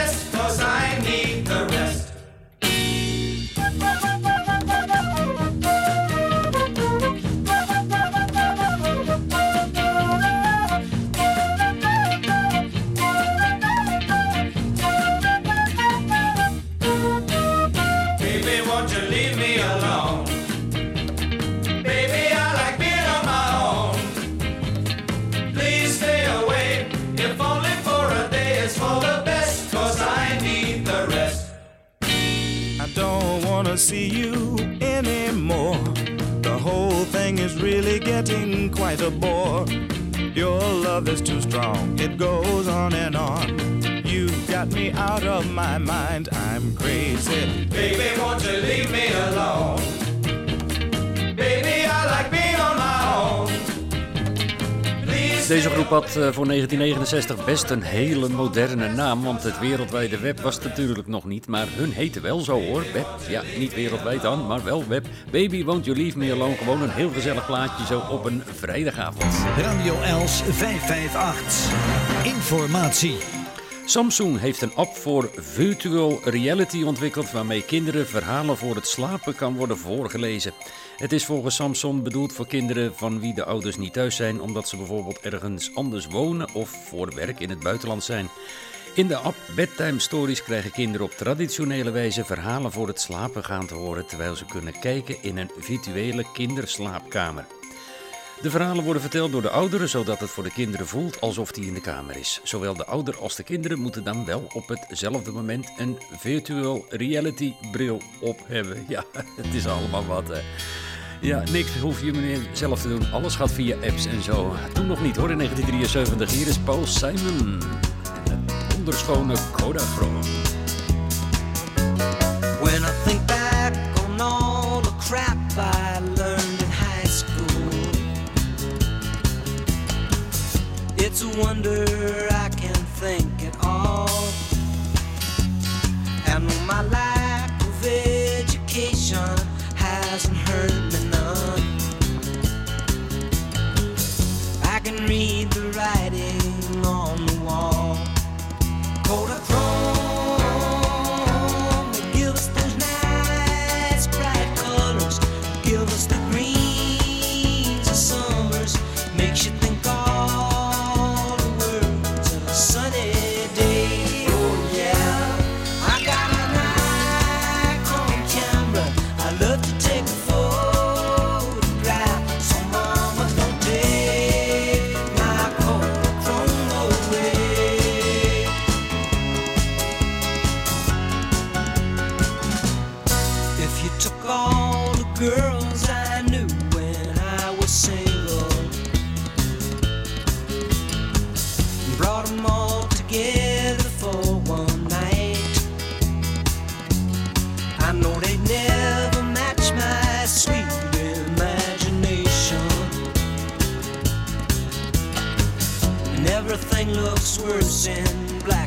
see you anymore. The whole thing is really getting quite a bore. Your love is too strong, it goes on and on. You've got me out of my mind, I'm crazy. Baby, won't you leave me alone? Baby, Deze groep had eh, voor 1969 best een hele moderne naam, want het wereldwijde web was het natuurlijk nog niet. Maar hun heette wel zo hoor, web. Ja, niet wereldwijd dan, maar wel web. Baby, won't you leave me alone? Gewoon een heel gezellig plaatje zo op een vrijdagavond. Radio Els 558. Informatie. Samsung heeft een app voor virtual reality ontwikkeld waarmee kinderen verhalen voor het slapen kan worden voorgelezen. Het is volgens Samsung bedoeld voor kinderen van wie de ouders niet thuis zijn omdat ze bijvoorbeeld ergens anders wonen of voor werk in het buitenland zijn. In de app Bedtime Stories krijgen kinderen op traditionele wijze verhalen voor het slapen gaan te horen terwijl ze kunnen kijken in een virtuele kinderslaapkamer. De verhalen worden verteld door de ouderen, zodat het voor de kinderen voelt alsof die in de kamer is. Zowel de ouder als de kinderen moeten dan wel op hetzelfde moment een virtual reality bril op hebben. Ja, het is allemaal wat. hè. Ja, niks hoef je meer zelf te doen. Alles gaat via apps en zo. Toen nog niet hoor, in 1973. Hier is Paul Simon. En het wonderschone Kodachrome. When I think back on all the crap I learned in high school, it's a wonder I can think at all. And my lack can read the writing on the wall. Kodachrome,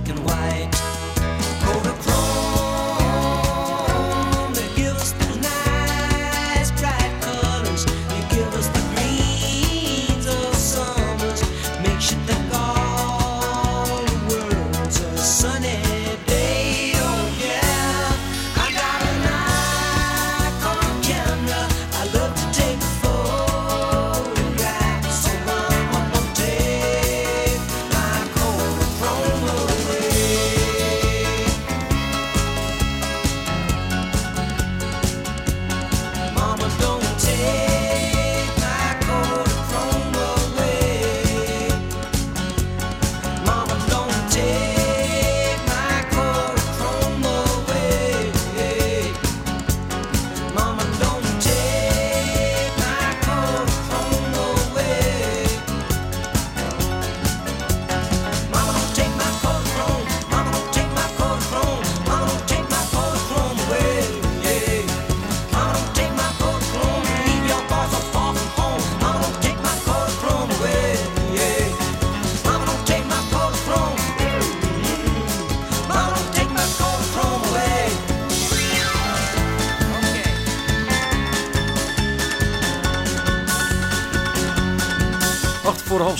and white.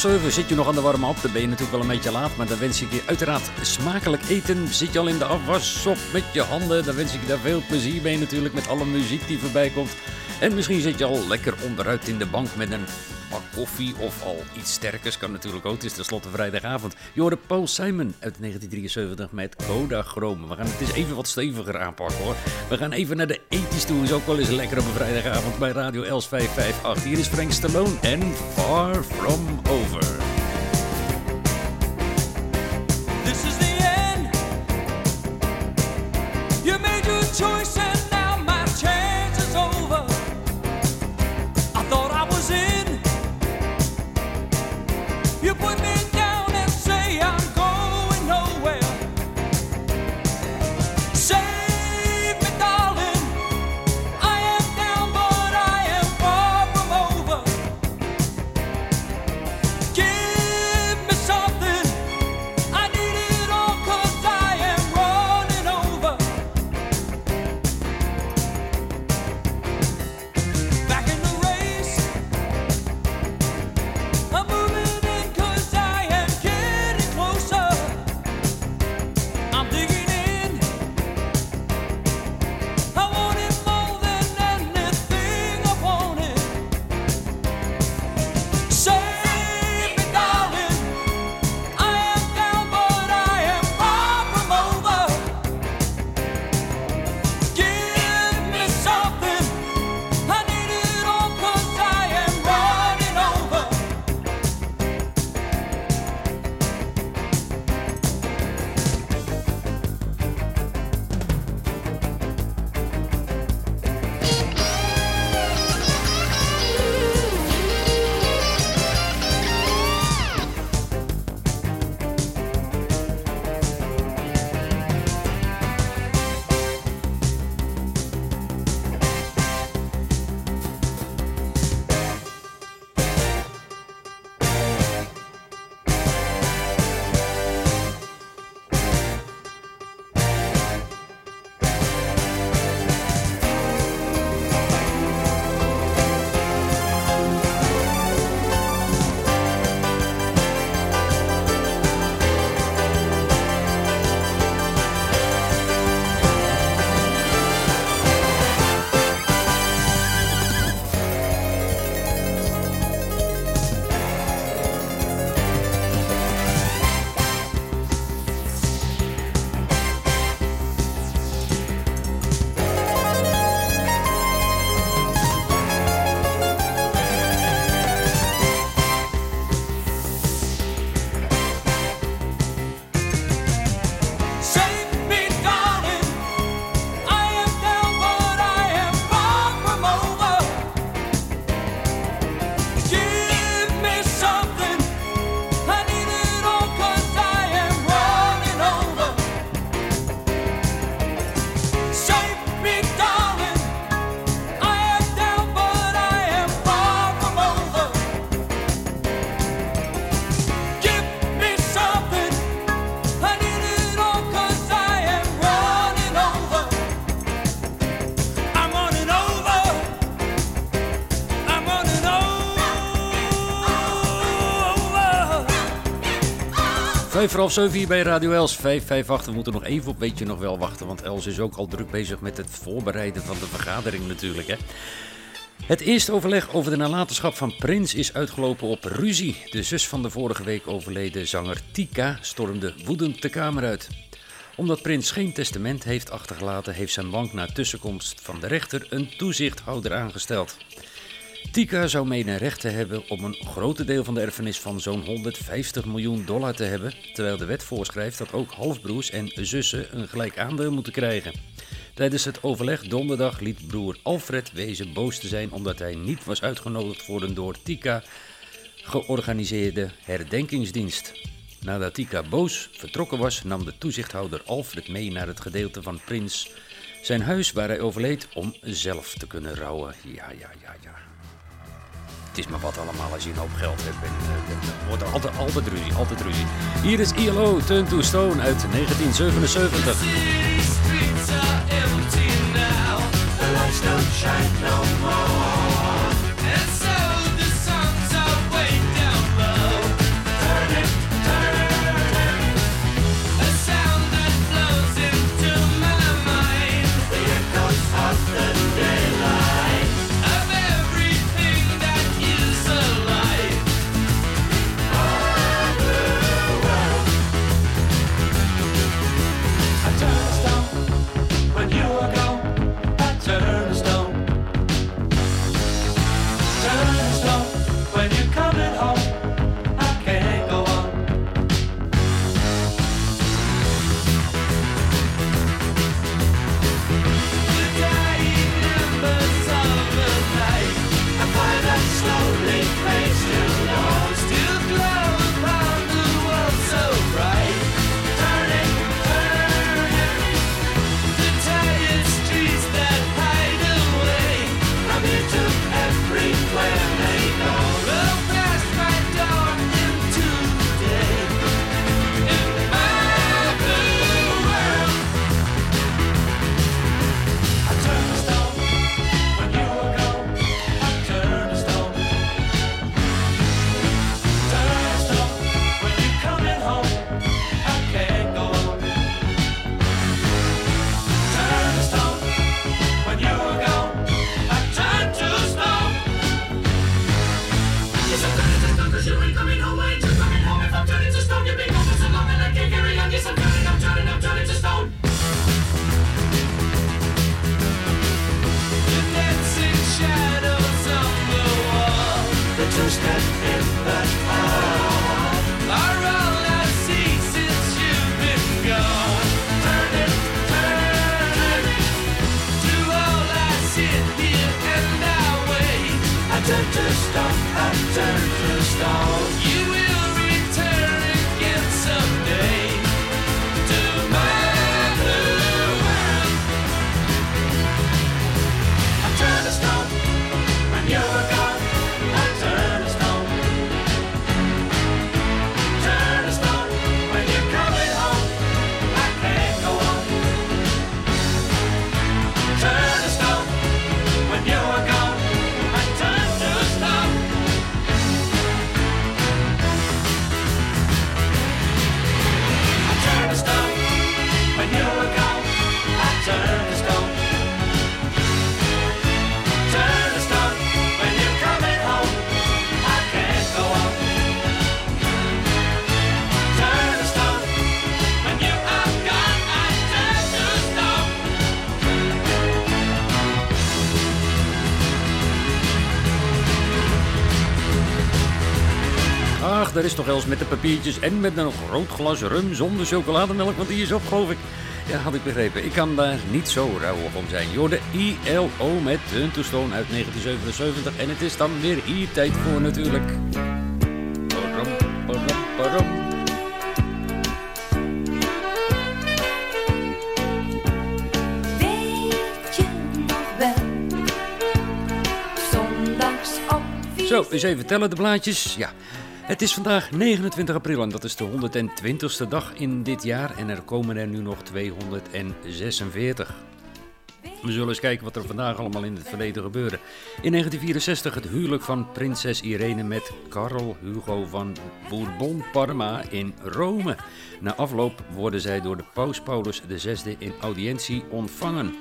Half zit je nog aan de warme op. Dan ben je natuurlijk wel een beetje laat. Maar dan wens ik je uiteraard smakelijk eten. Zit je al in de afwasshop met je handen. Dan wens ik je daar veel plezier mee natuurlijk. Met alle muziek die voorbij komt. En misschien zit je al lekker onderuit in de bank met een koffie. Of al iets sterkers. Kan natuurlijk ook. Het is tenslotte vrijdagavond. Je Paul Simon uit 1973 met Coda Chrome. We gaan het eens even wat steviger aanpakken hoor. We gaan even naar de 80s toe. Is ook wel eens lekker op een vrijdagavond bij Radio Els 558. Hier is Frank Stallone en Far From Over. Vijf voor half hier bij Radio Els 558. We moeten nog even op, weet je nog wel, wachten. Want Els is ook al druk bezig met het voorbereiden van de vergadering natuurlijk. Hè. Het eerste overleg over de nalatenschap van Prins is uitgelopen op ruzie. De zus van de vorige week overleden zanger Tika stormde woedend de kamer uit. Omdat Prins geen testament heeft achtergelaten, heeft zijn bank na tussenkomst van de rechter een toezichthouder aangesteld. Tika zou mede rechten hebben om een grote deel van de erfenis van zo'n 150 miljoen dollar te hebben, terwijl de wet voorschrijft dat ook halfbroers en zussen een gelijk aandeel moeten krijgen. Tijdens het overleg donderdag liet broer Alfred wezen boos te zijn omdat hij niet was uitgenodigd voor een door Tika georganiseerde herdenkingsdienst. Nadat Tika boos vertrokken was, nam de toezichthouder Alfred mee naar het gedeelte van Prins zijn huis waar hij overleed om zelf te kunnen rouwen. Ja, ja, is maar wat allemaal als je een hoop geld hebt. En, dan wordt er altijd, altijd ruzie, altijd ruzie. Hier is ILO, Turn to Stone uit 1977. streets are empty now. The lights don't shine no more. I turn to stone, I turn to stone. Daar is toch Els met de papiertjes en met een groot glas rum zonder chocolademelk, want die is op, geloof ik. Ja, had ik begrepen. Ik kan daar niet zo rauw om zijn. Jorde ILO met Turn to Stone uit 1977. En het is dan weer hier tijd voor natuurlijk. Param, param, param. Zo, eens even tellen de blaadjes. Ja, het is vandaag 29 april en dat is de 120ste dag in dit jaar. En er komen er nu nog 246. We zullen eens kijken wat er vandaag allemaal in het verleden gebeurde. In 1964 het huwelijk van prinses Irene met Karel Hugo van Bourbon-Parma in Rome. Na afloop worden zij door de paus Paulus VI in audiëntie ontvangen.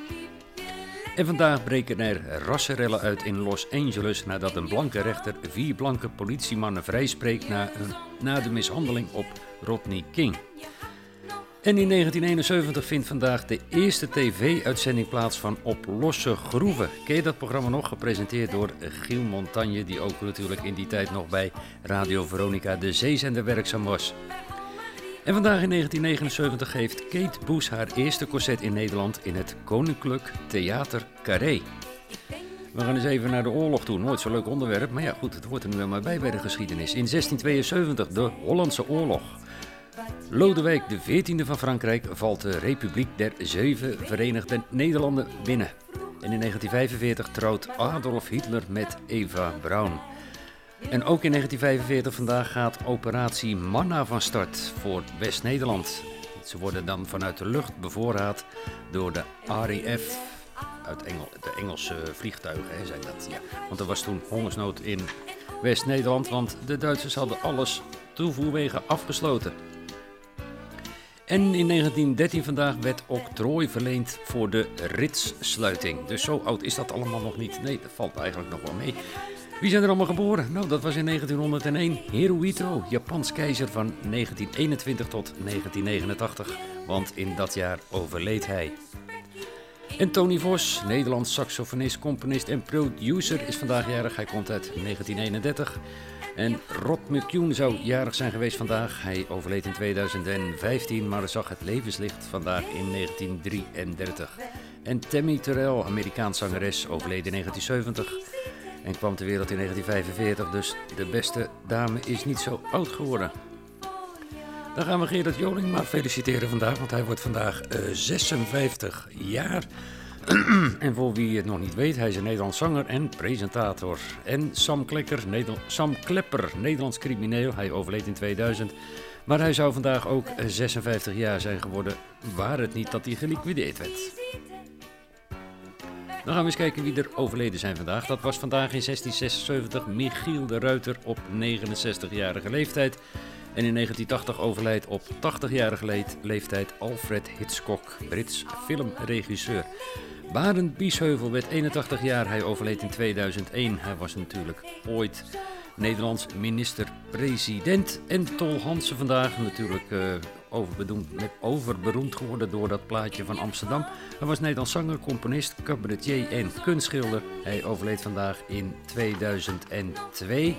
En vandaag breken er rassenrellen uit in Los Angeles nadat een blanke rechter vier blanke politiemannen vrijspreekt na, na de mishandeling op Rodney King. En in 1971 vindt vandaag de eerste tv-uitzending plaats van Op Losse Groeven. Ken je dat programma nog? Gepresenteerd door Giel Montagne, die ook natuurlijk in die tijd nog bij Radio Veronica de zeezender werkzaam was. En vandaag in 1979 geeft Kate Boes haar eerste concert in Nederland in het Koninklijk Theater Carré. We gaan eens even naar de oorlog toe. Nooit zo'n leuk onderwerp, maar ja goed, het hoort er nu helemaal bij bij de geschiedenis. In 1672, de Hollandse oorlog. Lodewijk XIV van Frankrijk valt de Republiek der Zeven Verenigde Nederlanden binnen. En in 1945 trouwt Adolf Hitler met Eva Braun. En ook in 1945 vandaag gaat operatie Manna van start voor West-Nederland. Ze worden dan vanuit de lucht bevoorraad door de RAF, uit de Engelse vliegtuigen hè, zijn dat. Ja. Want er was toen hongersnood in West-Nederland, want de Duitsers hadden alles toevoerwegen afgesloten. En in 1913 vandaag werd octrooi verleend voor de ritssluiting. Dus zo oud is dat allemaal nog niet. Nee, dat valt eigenlijk nog wel mee. Wie zijn er allemaal geboren? Nou, dat was in 1901 Hirohito, Japans keizer van 1921 tot 1989. Want in dat jaar overleed hij. En Tony Vos, Nederlands saxofonist, componist en producer, is vandaag jarig. Hij komt uit 1931. En Rod McCune zou jarig zijn geweest vandaag. Hij overleed in 2015, maar zag het levenslicht vandaag in 1933. En Tammy Terrell, Amerikaans zangeres, overleed in 1970 en kwam ter wereld in 1945. Dus de beste dame is niet zo oud geworden. Dan gaan we Gerard Joling maar feliciteren vandaag, want hij wordt vandaag eh, 56 jaar. en voor wie het nog niet weet, hij is een Nederlands zanger en presentator. En Sam, Sam Klepper, Nederlands crimineel, hij overleed in 2000. Maar hij zou vandaag ook eh, 56 jaar zijn geworden, waar het niet dat hij geliquideerd werd. Dan gaan we eens kijken wie er overleden zijn vandaag. Dat was vandaag in 1676 Michiel de Ruiter op 69-jarige leeftijd. En in 1980 overlijdt op 80-jarige leed- leeftijd Alfred Hitchcock, Brits filmregisseur. Barend Biesheuvel werd 81 jaar, hij overleed in 2001. Hij was natuurlijk ooit Nederlands minister-president. En Tol Hansen vandaag natuurlijk eh, overberoemd geworden door dat plaatje van Amsterdam. Hij was Nederlands zanger, componist, cabaretier en kunstschilder. Hij overleed vandaag in 2002.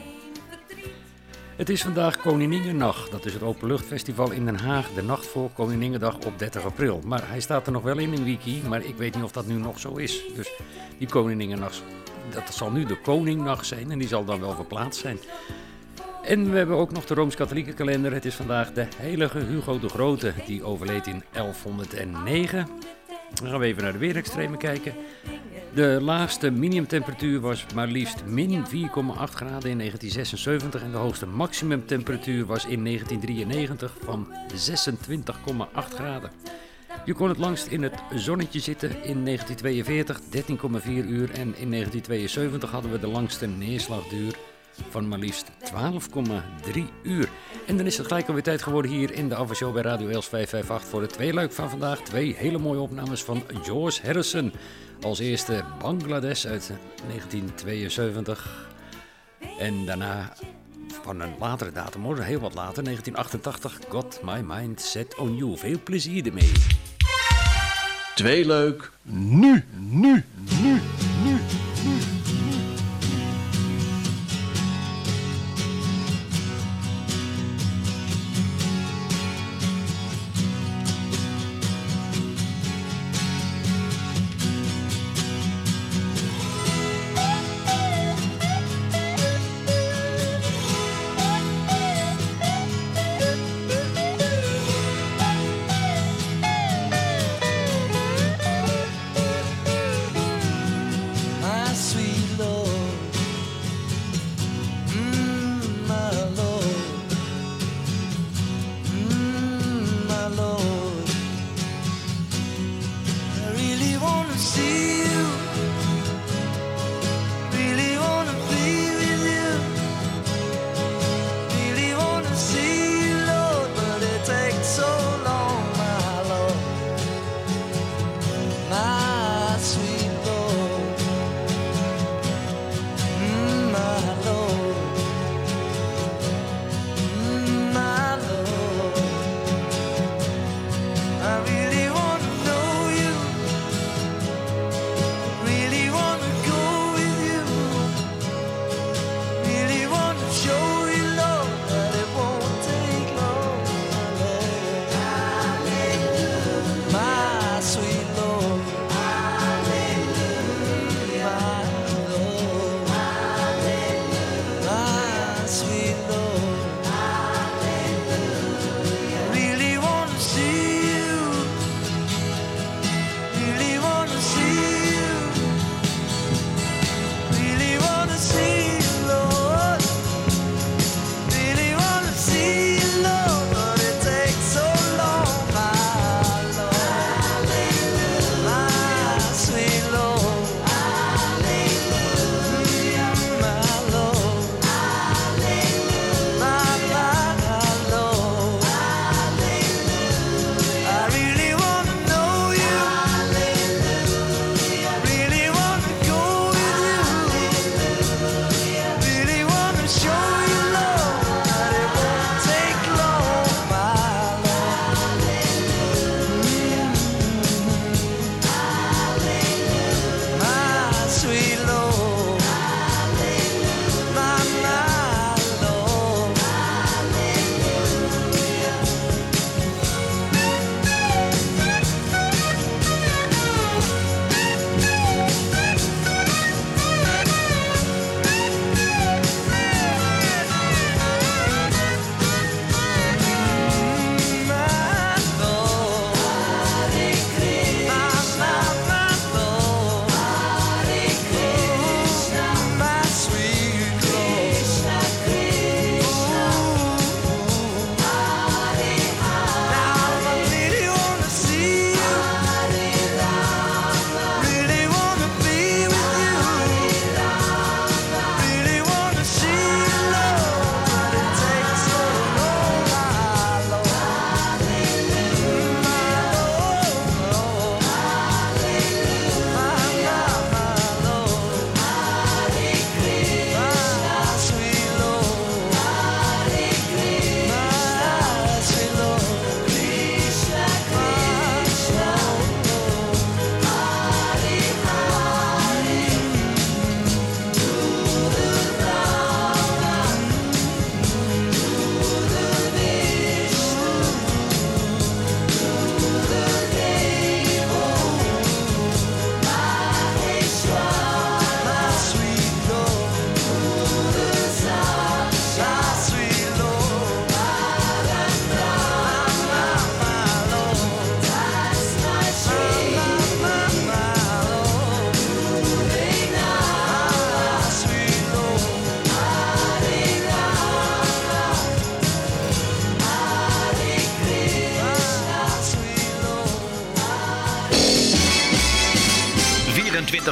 Het is vandaag Koninginnenacht. Dat is het Openluchtfestival in Den Haag. De nacht voor Koninginnedag op 30 april. Maar hij staat er nog wel in in wiki. Maar ik weet niet of dat nu nog zo is. Dus die Koninginnenacht, dat zal nu de Koningnacht zijn. En die zal dan wel verplaatst zijn. En we hebben ook nog de Rooms-Katholieke kalender. Het is vandaag de heilige Hugo de Grote. Die overleed in 1109. Dan gaan we even naar de weerextremen kijken. De laagste minimumtemperatuur was maar liefst min 4,8 graden in 1976 en de hoogste maximumtemperatuur was in 1993 van 26,8 graden. Je kon het langst in het zonnetje zitten in 1942, 13,4 uur en in 1972 hadden we de langste neerslagduur van maar liefst 12,3 uur. En dan is het gelijk alweer tijd geworden hier in de Avashow bij Radio Els 558 voor het tweeluik van vandaag. Twee hele mooie opnames van George Harrison. Als eerste Bangladesh uit 1972. En daarna van een latere datum, hoor, heel wat later, 1988, Got My Mind Set On You. Veel plezier ermee. Twee leuk. Nu, nu, nu,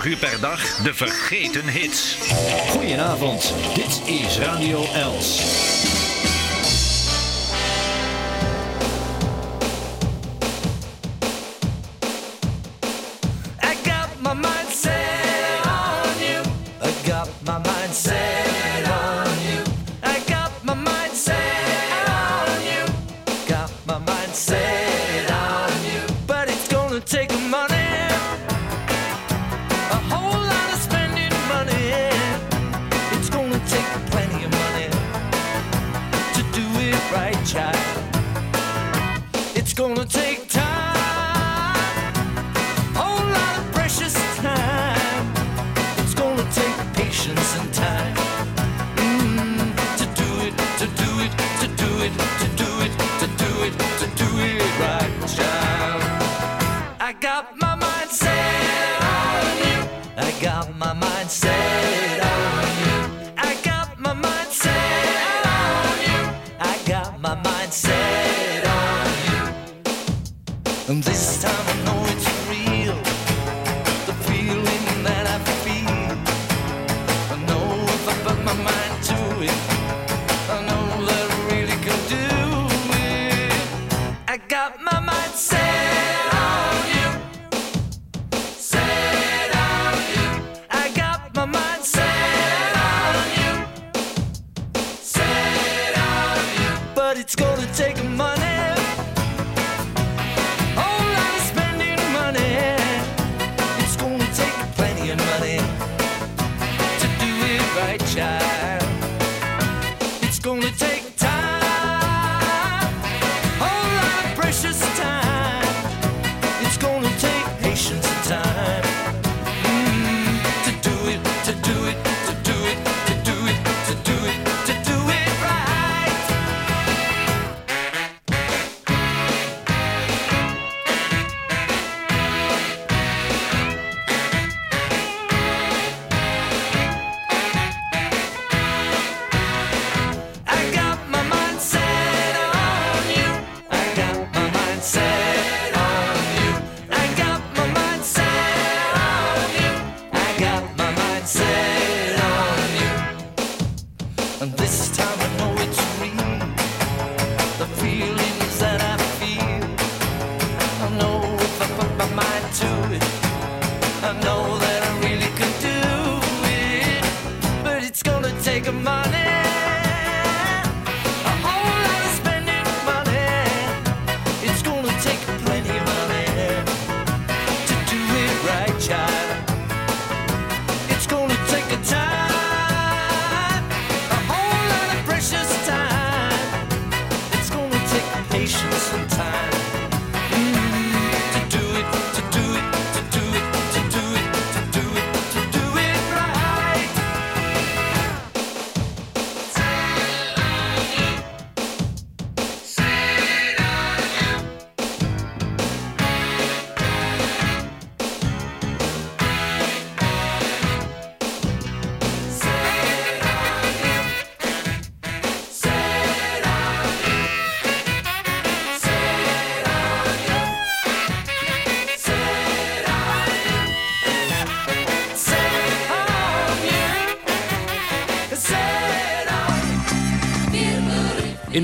uur per dag de vergeten hits. Goedenavond, dit is Radio Els. I got my mind set on you. I got my mind set on you. I got my mind set on you. Got my mind set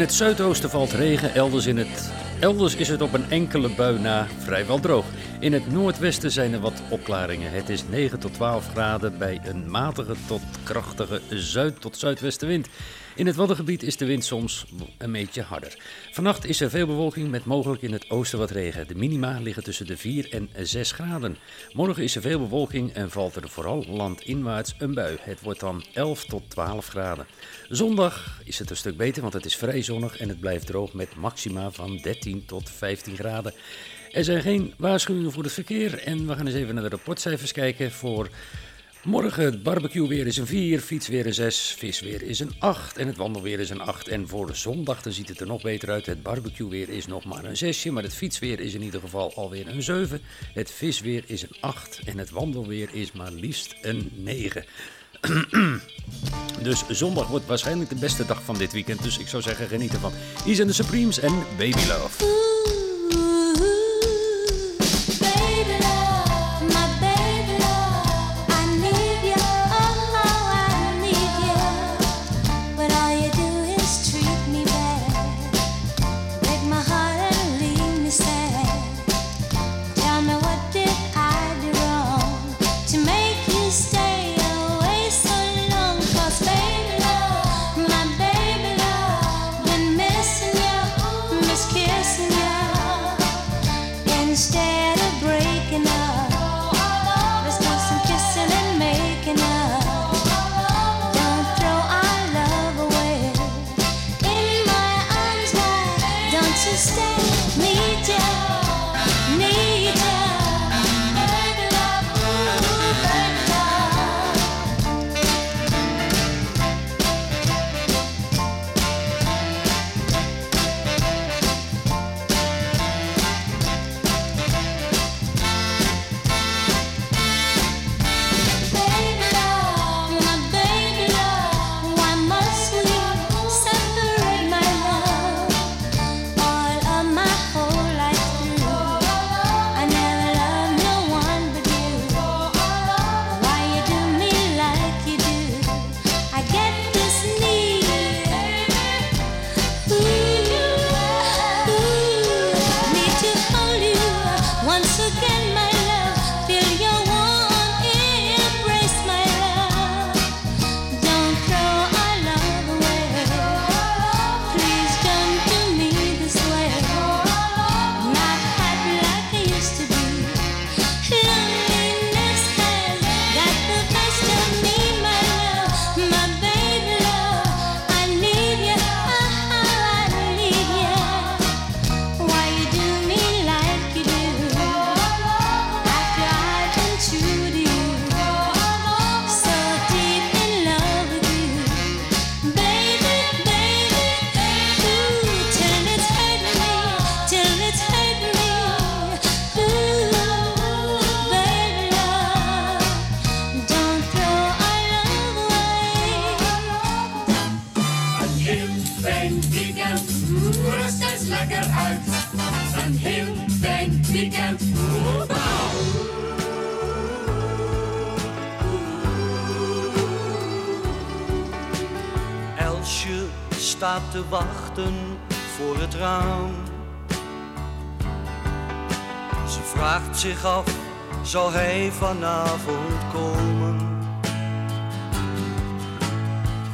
het zuidoosten valt regen, elders, in het, elders is het op een enkele bui na vrijwel droog. In het noordwesten zijn er wat opklaringen. Het is 9 tot 12 graden bij een matige tot krachtige zuid- tot zuidwestenwind. In het Waddengebied is de wind soms een beetje harder. Vannacht is er veel bewolking met mogelijk in het oosten wat regen. De minima liggen tussen de 4 en 6 graden. Morgen is er veel bewolking en valt er vooral landinwaarts een bui. Het wordt dan 11 tot 12 graden. Zondag is het een stuk beter, want het is vrij zonnig en het blijft droog met maxima van 13 tot 15 graden. Er zijn geen waarschuwingen voor het verkeer en we gaan eens even naar de rapportcijfers kijken voor morgen. Het barbecueweer is een 4, fietsweer een 6, visweer is een 8 en het wandelweer is een 8. En voor zondag dan ziet het er nog beter uit. Het barbecueweer is nog maar een 6, maar het fietsweer is in ieder geval alweer een 7. Het visweer is een 8 en het wandelweer is maar liefst een 9. Dus zondag wordt waarschijnlijk de beste dag van dit weekend. Dus ik zou zeggen, geniet ervan. Hier zijn de Supremes en baby love.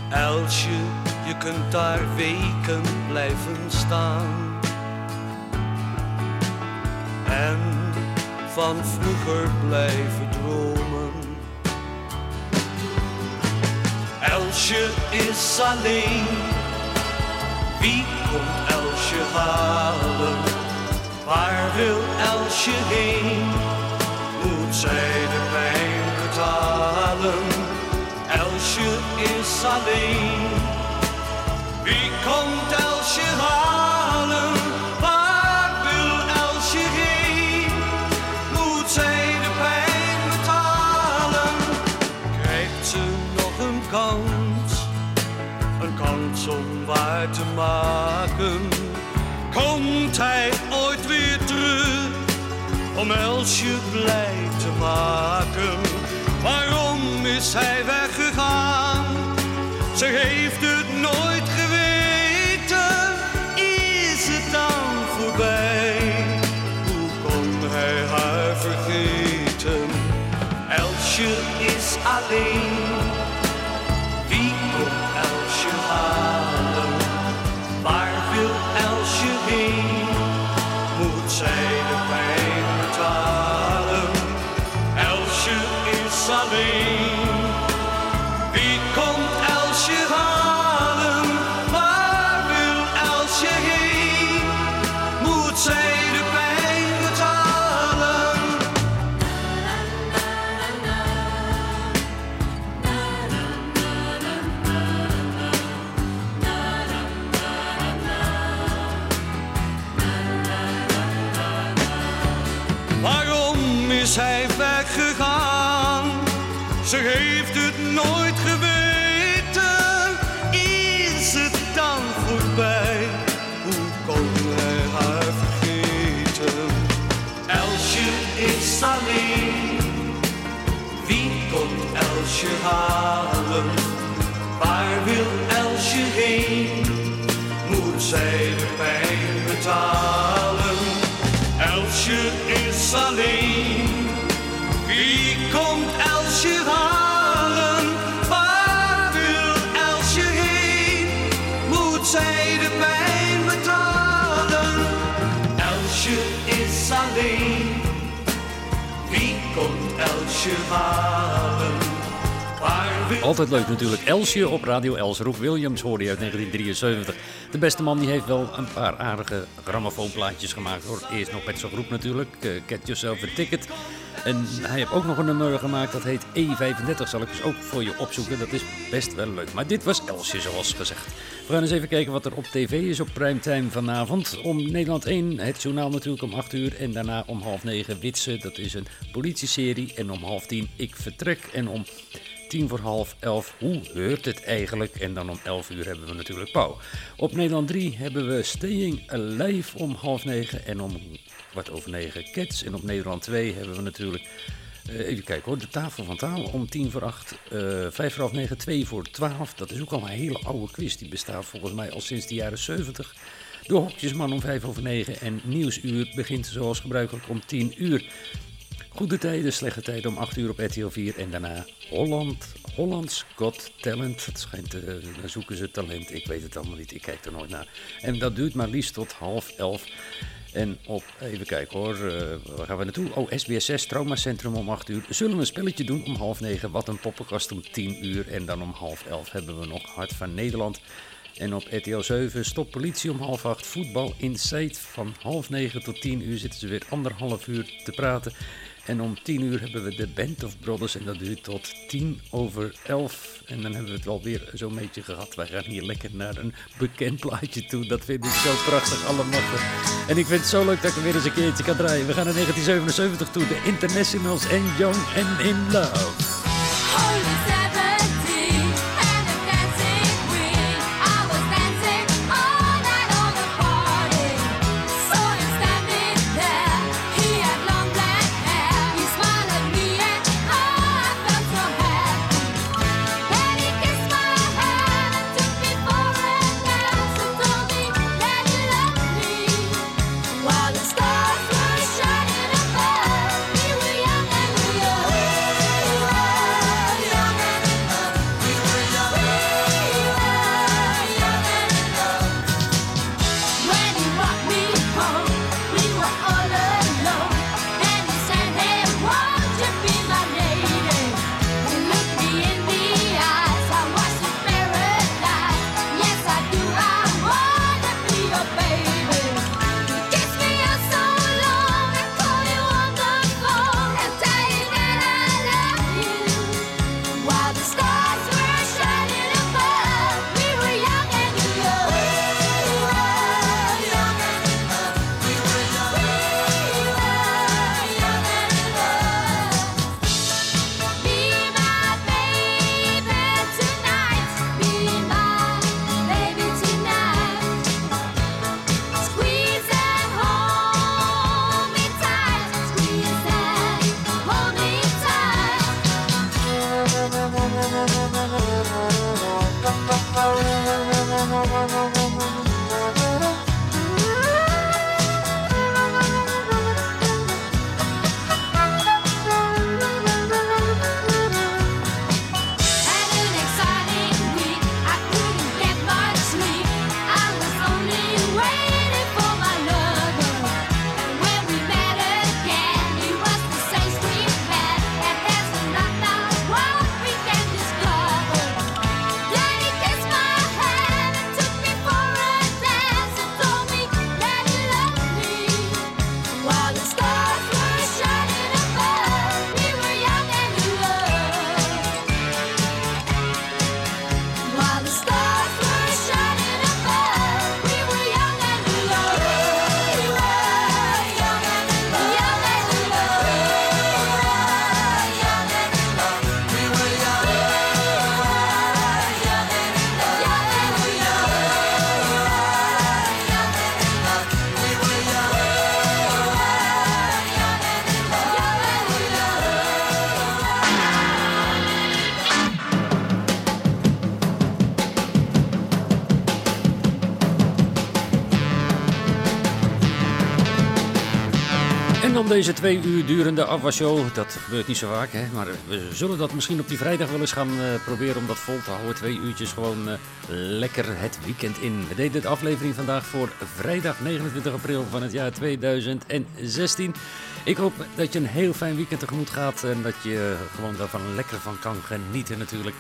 Elsje, je kunt daar weken blijven staan. En van vroeger blijven dromen. Elsje is alleen. Wie komt Elsje halen? Waar wil Elsje heen? Moet zij alleen. Wie komt Elsje halen? Waar wil Elsje heen? Moet zij de pijn betalen? Krijgt ze nog een kans? Een kans om waar te maken? Komt hij ooit weer terug om Elsje blij te maken? Waarom is hij weggegaan? Ze heeft Altijd leuk natuurlijk. Elsje op Radio Els. Roek Williams hoorde je uit 1973. De beste man die heeft wel een paar aardige grammofoonplaatjes gemaakt. Hoor. Eerst nog met zijn groep natuurlijk. eh, Get Yourself a Ticket. En hij heeft ook nog een nummer gemaakt dat heet E35. Zal ik dus ook voor je opzoeken. Dat is best wel leuk. Maar dit was Elsje zoals gezegd. We gaan eens even kijken wat er op tv is op primetime vanavond. Om Nederland 1, het journaal natuurlijk om 8 uur. En daarna om half 9 Witse, dat is een politieserie. En om half 10 Ik Vertrek. En om tien voor half elf, hoe heurt het eigenlijk? En dan om 11 uur hebben we natuurlijk Pauw. Op Nederland 3 hebben we Staying Alive om half 9 en om kwart over 9 Cats. En op Nederland 2 hebben we natuurlijk, eh, even kijken hoor, de tafel van taal om 10 voor 8, eh 5 voor half 9, 2 voor 12. Dat is ook al een hele oude quiz, die bestaat volgens mij al sinds de jaren 70. De Hokjesman om 5 over 9 en Nieuwsuur begint zoals gebruikelijk om 10 uur. Goede tijden, slechte tijden om 8 uur op RTL 4 en daarna Holland, Hollands Got Talent. Het schijnt, eh, zoeken ze talent, ik weet het allemaal niet, ik kijk er nooit naar. En dat duurt maar liefst tot half elf. En op, even kijken hoor, eh, waar gaan we naartoe? Oh, SBS6, Traumacentrum om 8 uur. Zullen we een spelletje doen om half 9, wat een poppenkast om 10 uur. En dan om half 11 hebben we nog Hart van Nederland. En op RTL 7 stop politie om half 8. Voetbal Inside van half 9 tot 10 uur zitten ze weer anderhalf uur te praten. En om 10 uur hebben we de Band of Brothers en dat duurt tot 10 over 11. En dan hebben we het wel weer zo'n beetje gehad. Wij gaan hier lekker naar een bekend plaatje toe. Dat vind ik zo prachtig, allemaal. En ik vind het zo leuk dat ik hem weer eens een keertje kan draaien. We gaan naar 1977 toe. De Internationals en Young and in Love. Deze twee uur durende afwasshow. Dat gebeurt niet zo vaak, hè? maar we zullen dat misschien op die vrijdag wel eens gaan eh, proberen om dat vol te houden. Twee uurtjes gewoon eh, lekker het weekend in. We deden de aflevering vandaag voor vrijdag 29 april van het jaar 2016. Ik hoop dat je een heel fijn weekend tegemoet gaat en dat je gewoon daarvan lekker van kan genieten natuurlijk.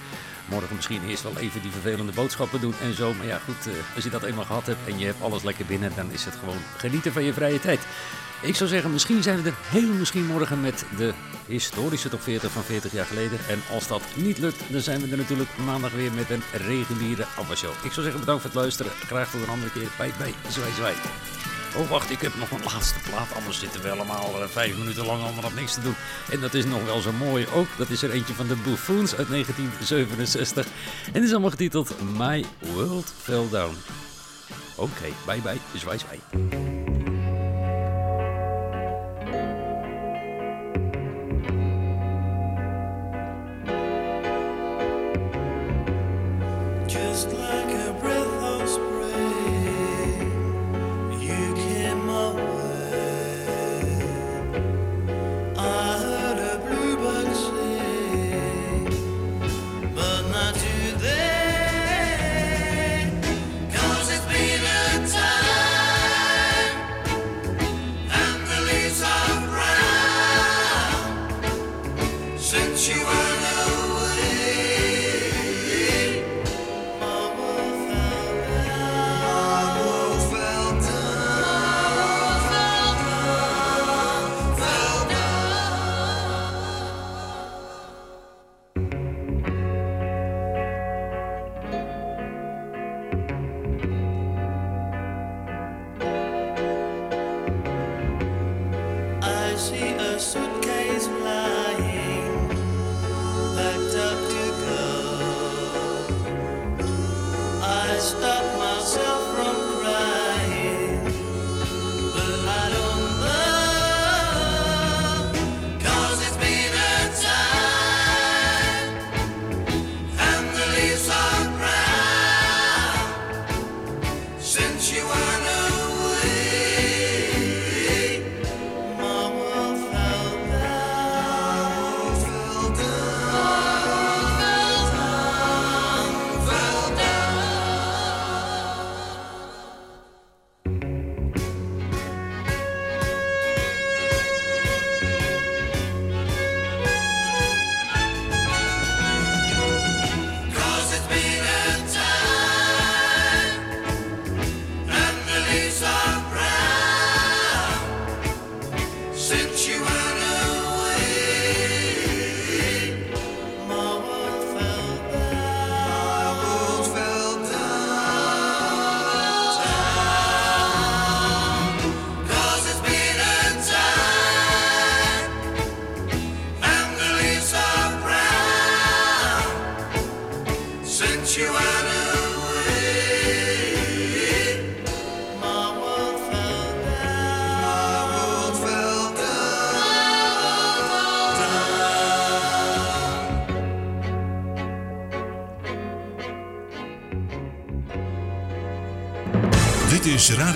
Morgen misschien eerst wel even die vervelende boodschappen doen en zo. Maar ja, goed, eh, als je dat eenmaal gehad hebt en je hebt alles lekker binnen, dan is het gewoon genieten van je vrije tijd. Ik zou zeggen, misschien zijn we er heel misschien morgen met de historische top 40 van 40 jaar geleden. En als dat niet lukt, dan zijn we er natuurlijk maandag weer met een reguliere afwasshow. Ik zou zeggen, bedankt voor het luisteren. Graag tot een andere keer. Bye bye. Zwaai zwaai. Oh, wacht, ik heb nog een laatste plaat. Anders zitten we allemaal eh, vijf minuten lang allemaal op niks te doen. En dat is nog wel zo mooi ook. Dat is er eentje van de Buffoons uit 1967. En is allemaal getiteld My World Fell Down. Oké, bye bye. Zwaai zwaai. Just like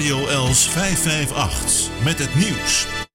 Radio Els 558 met het nieuws.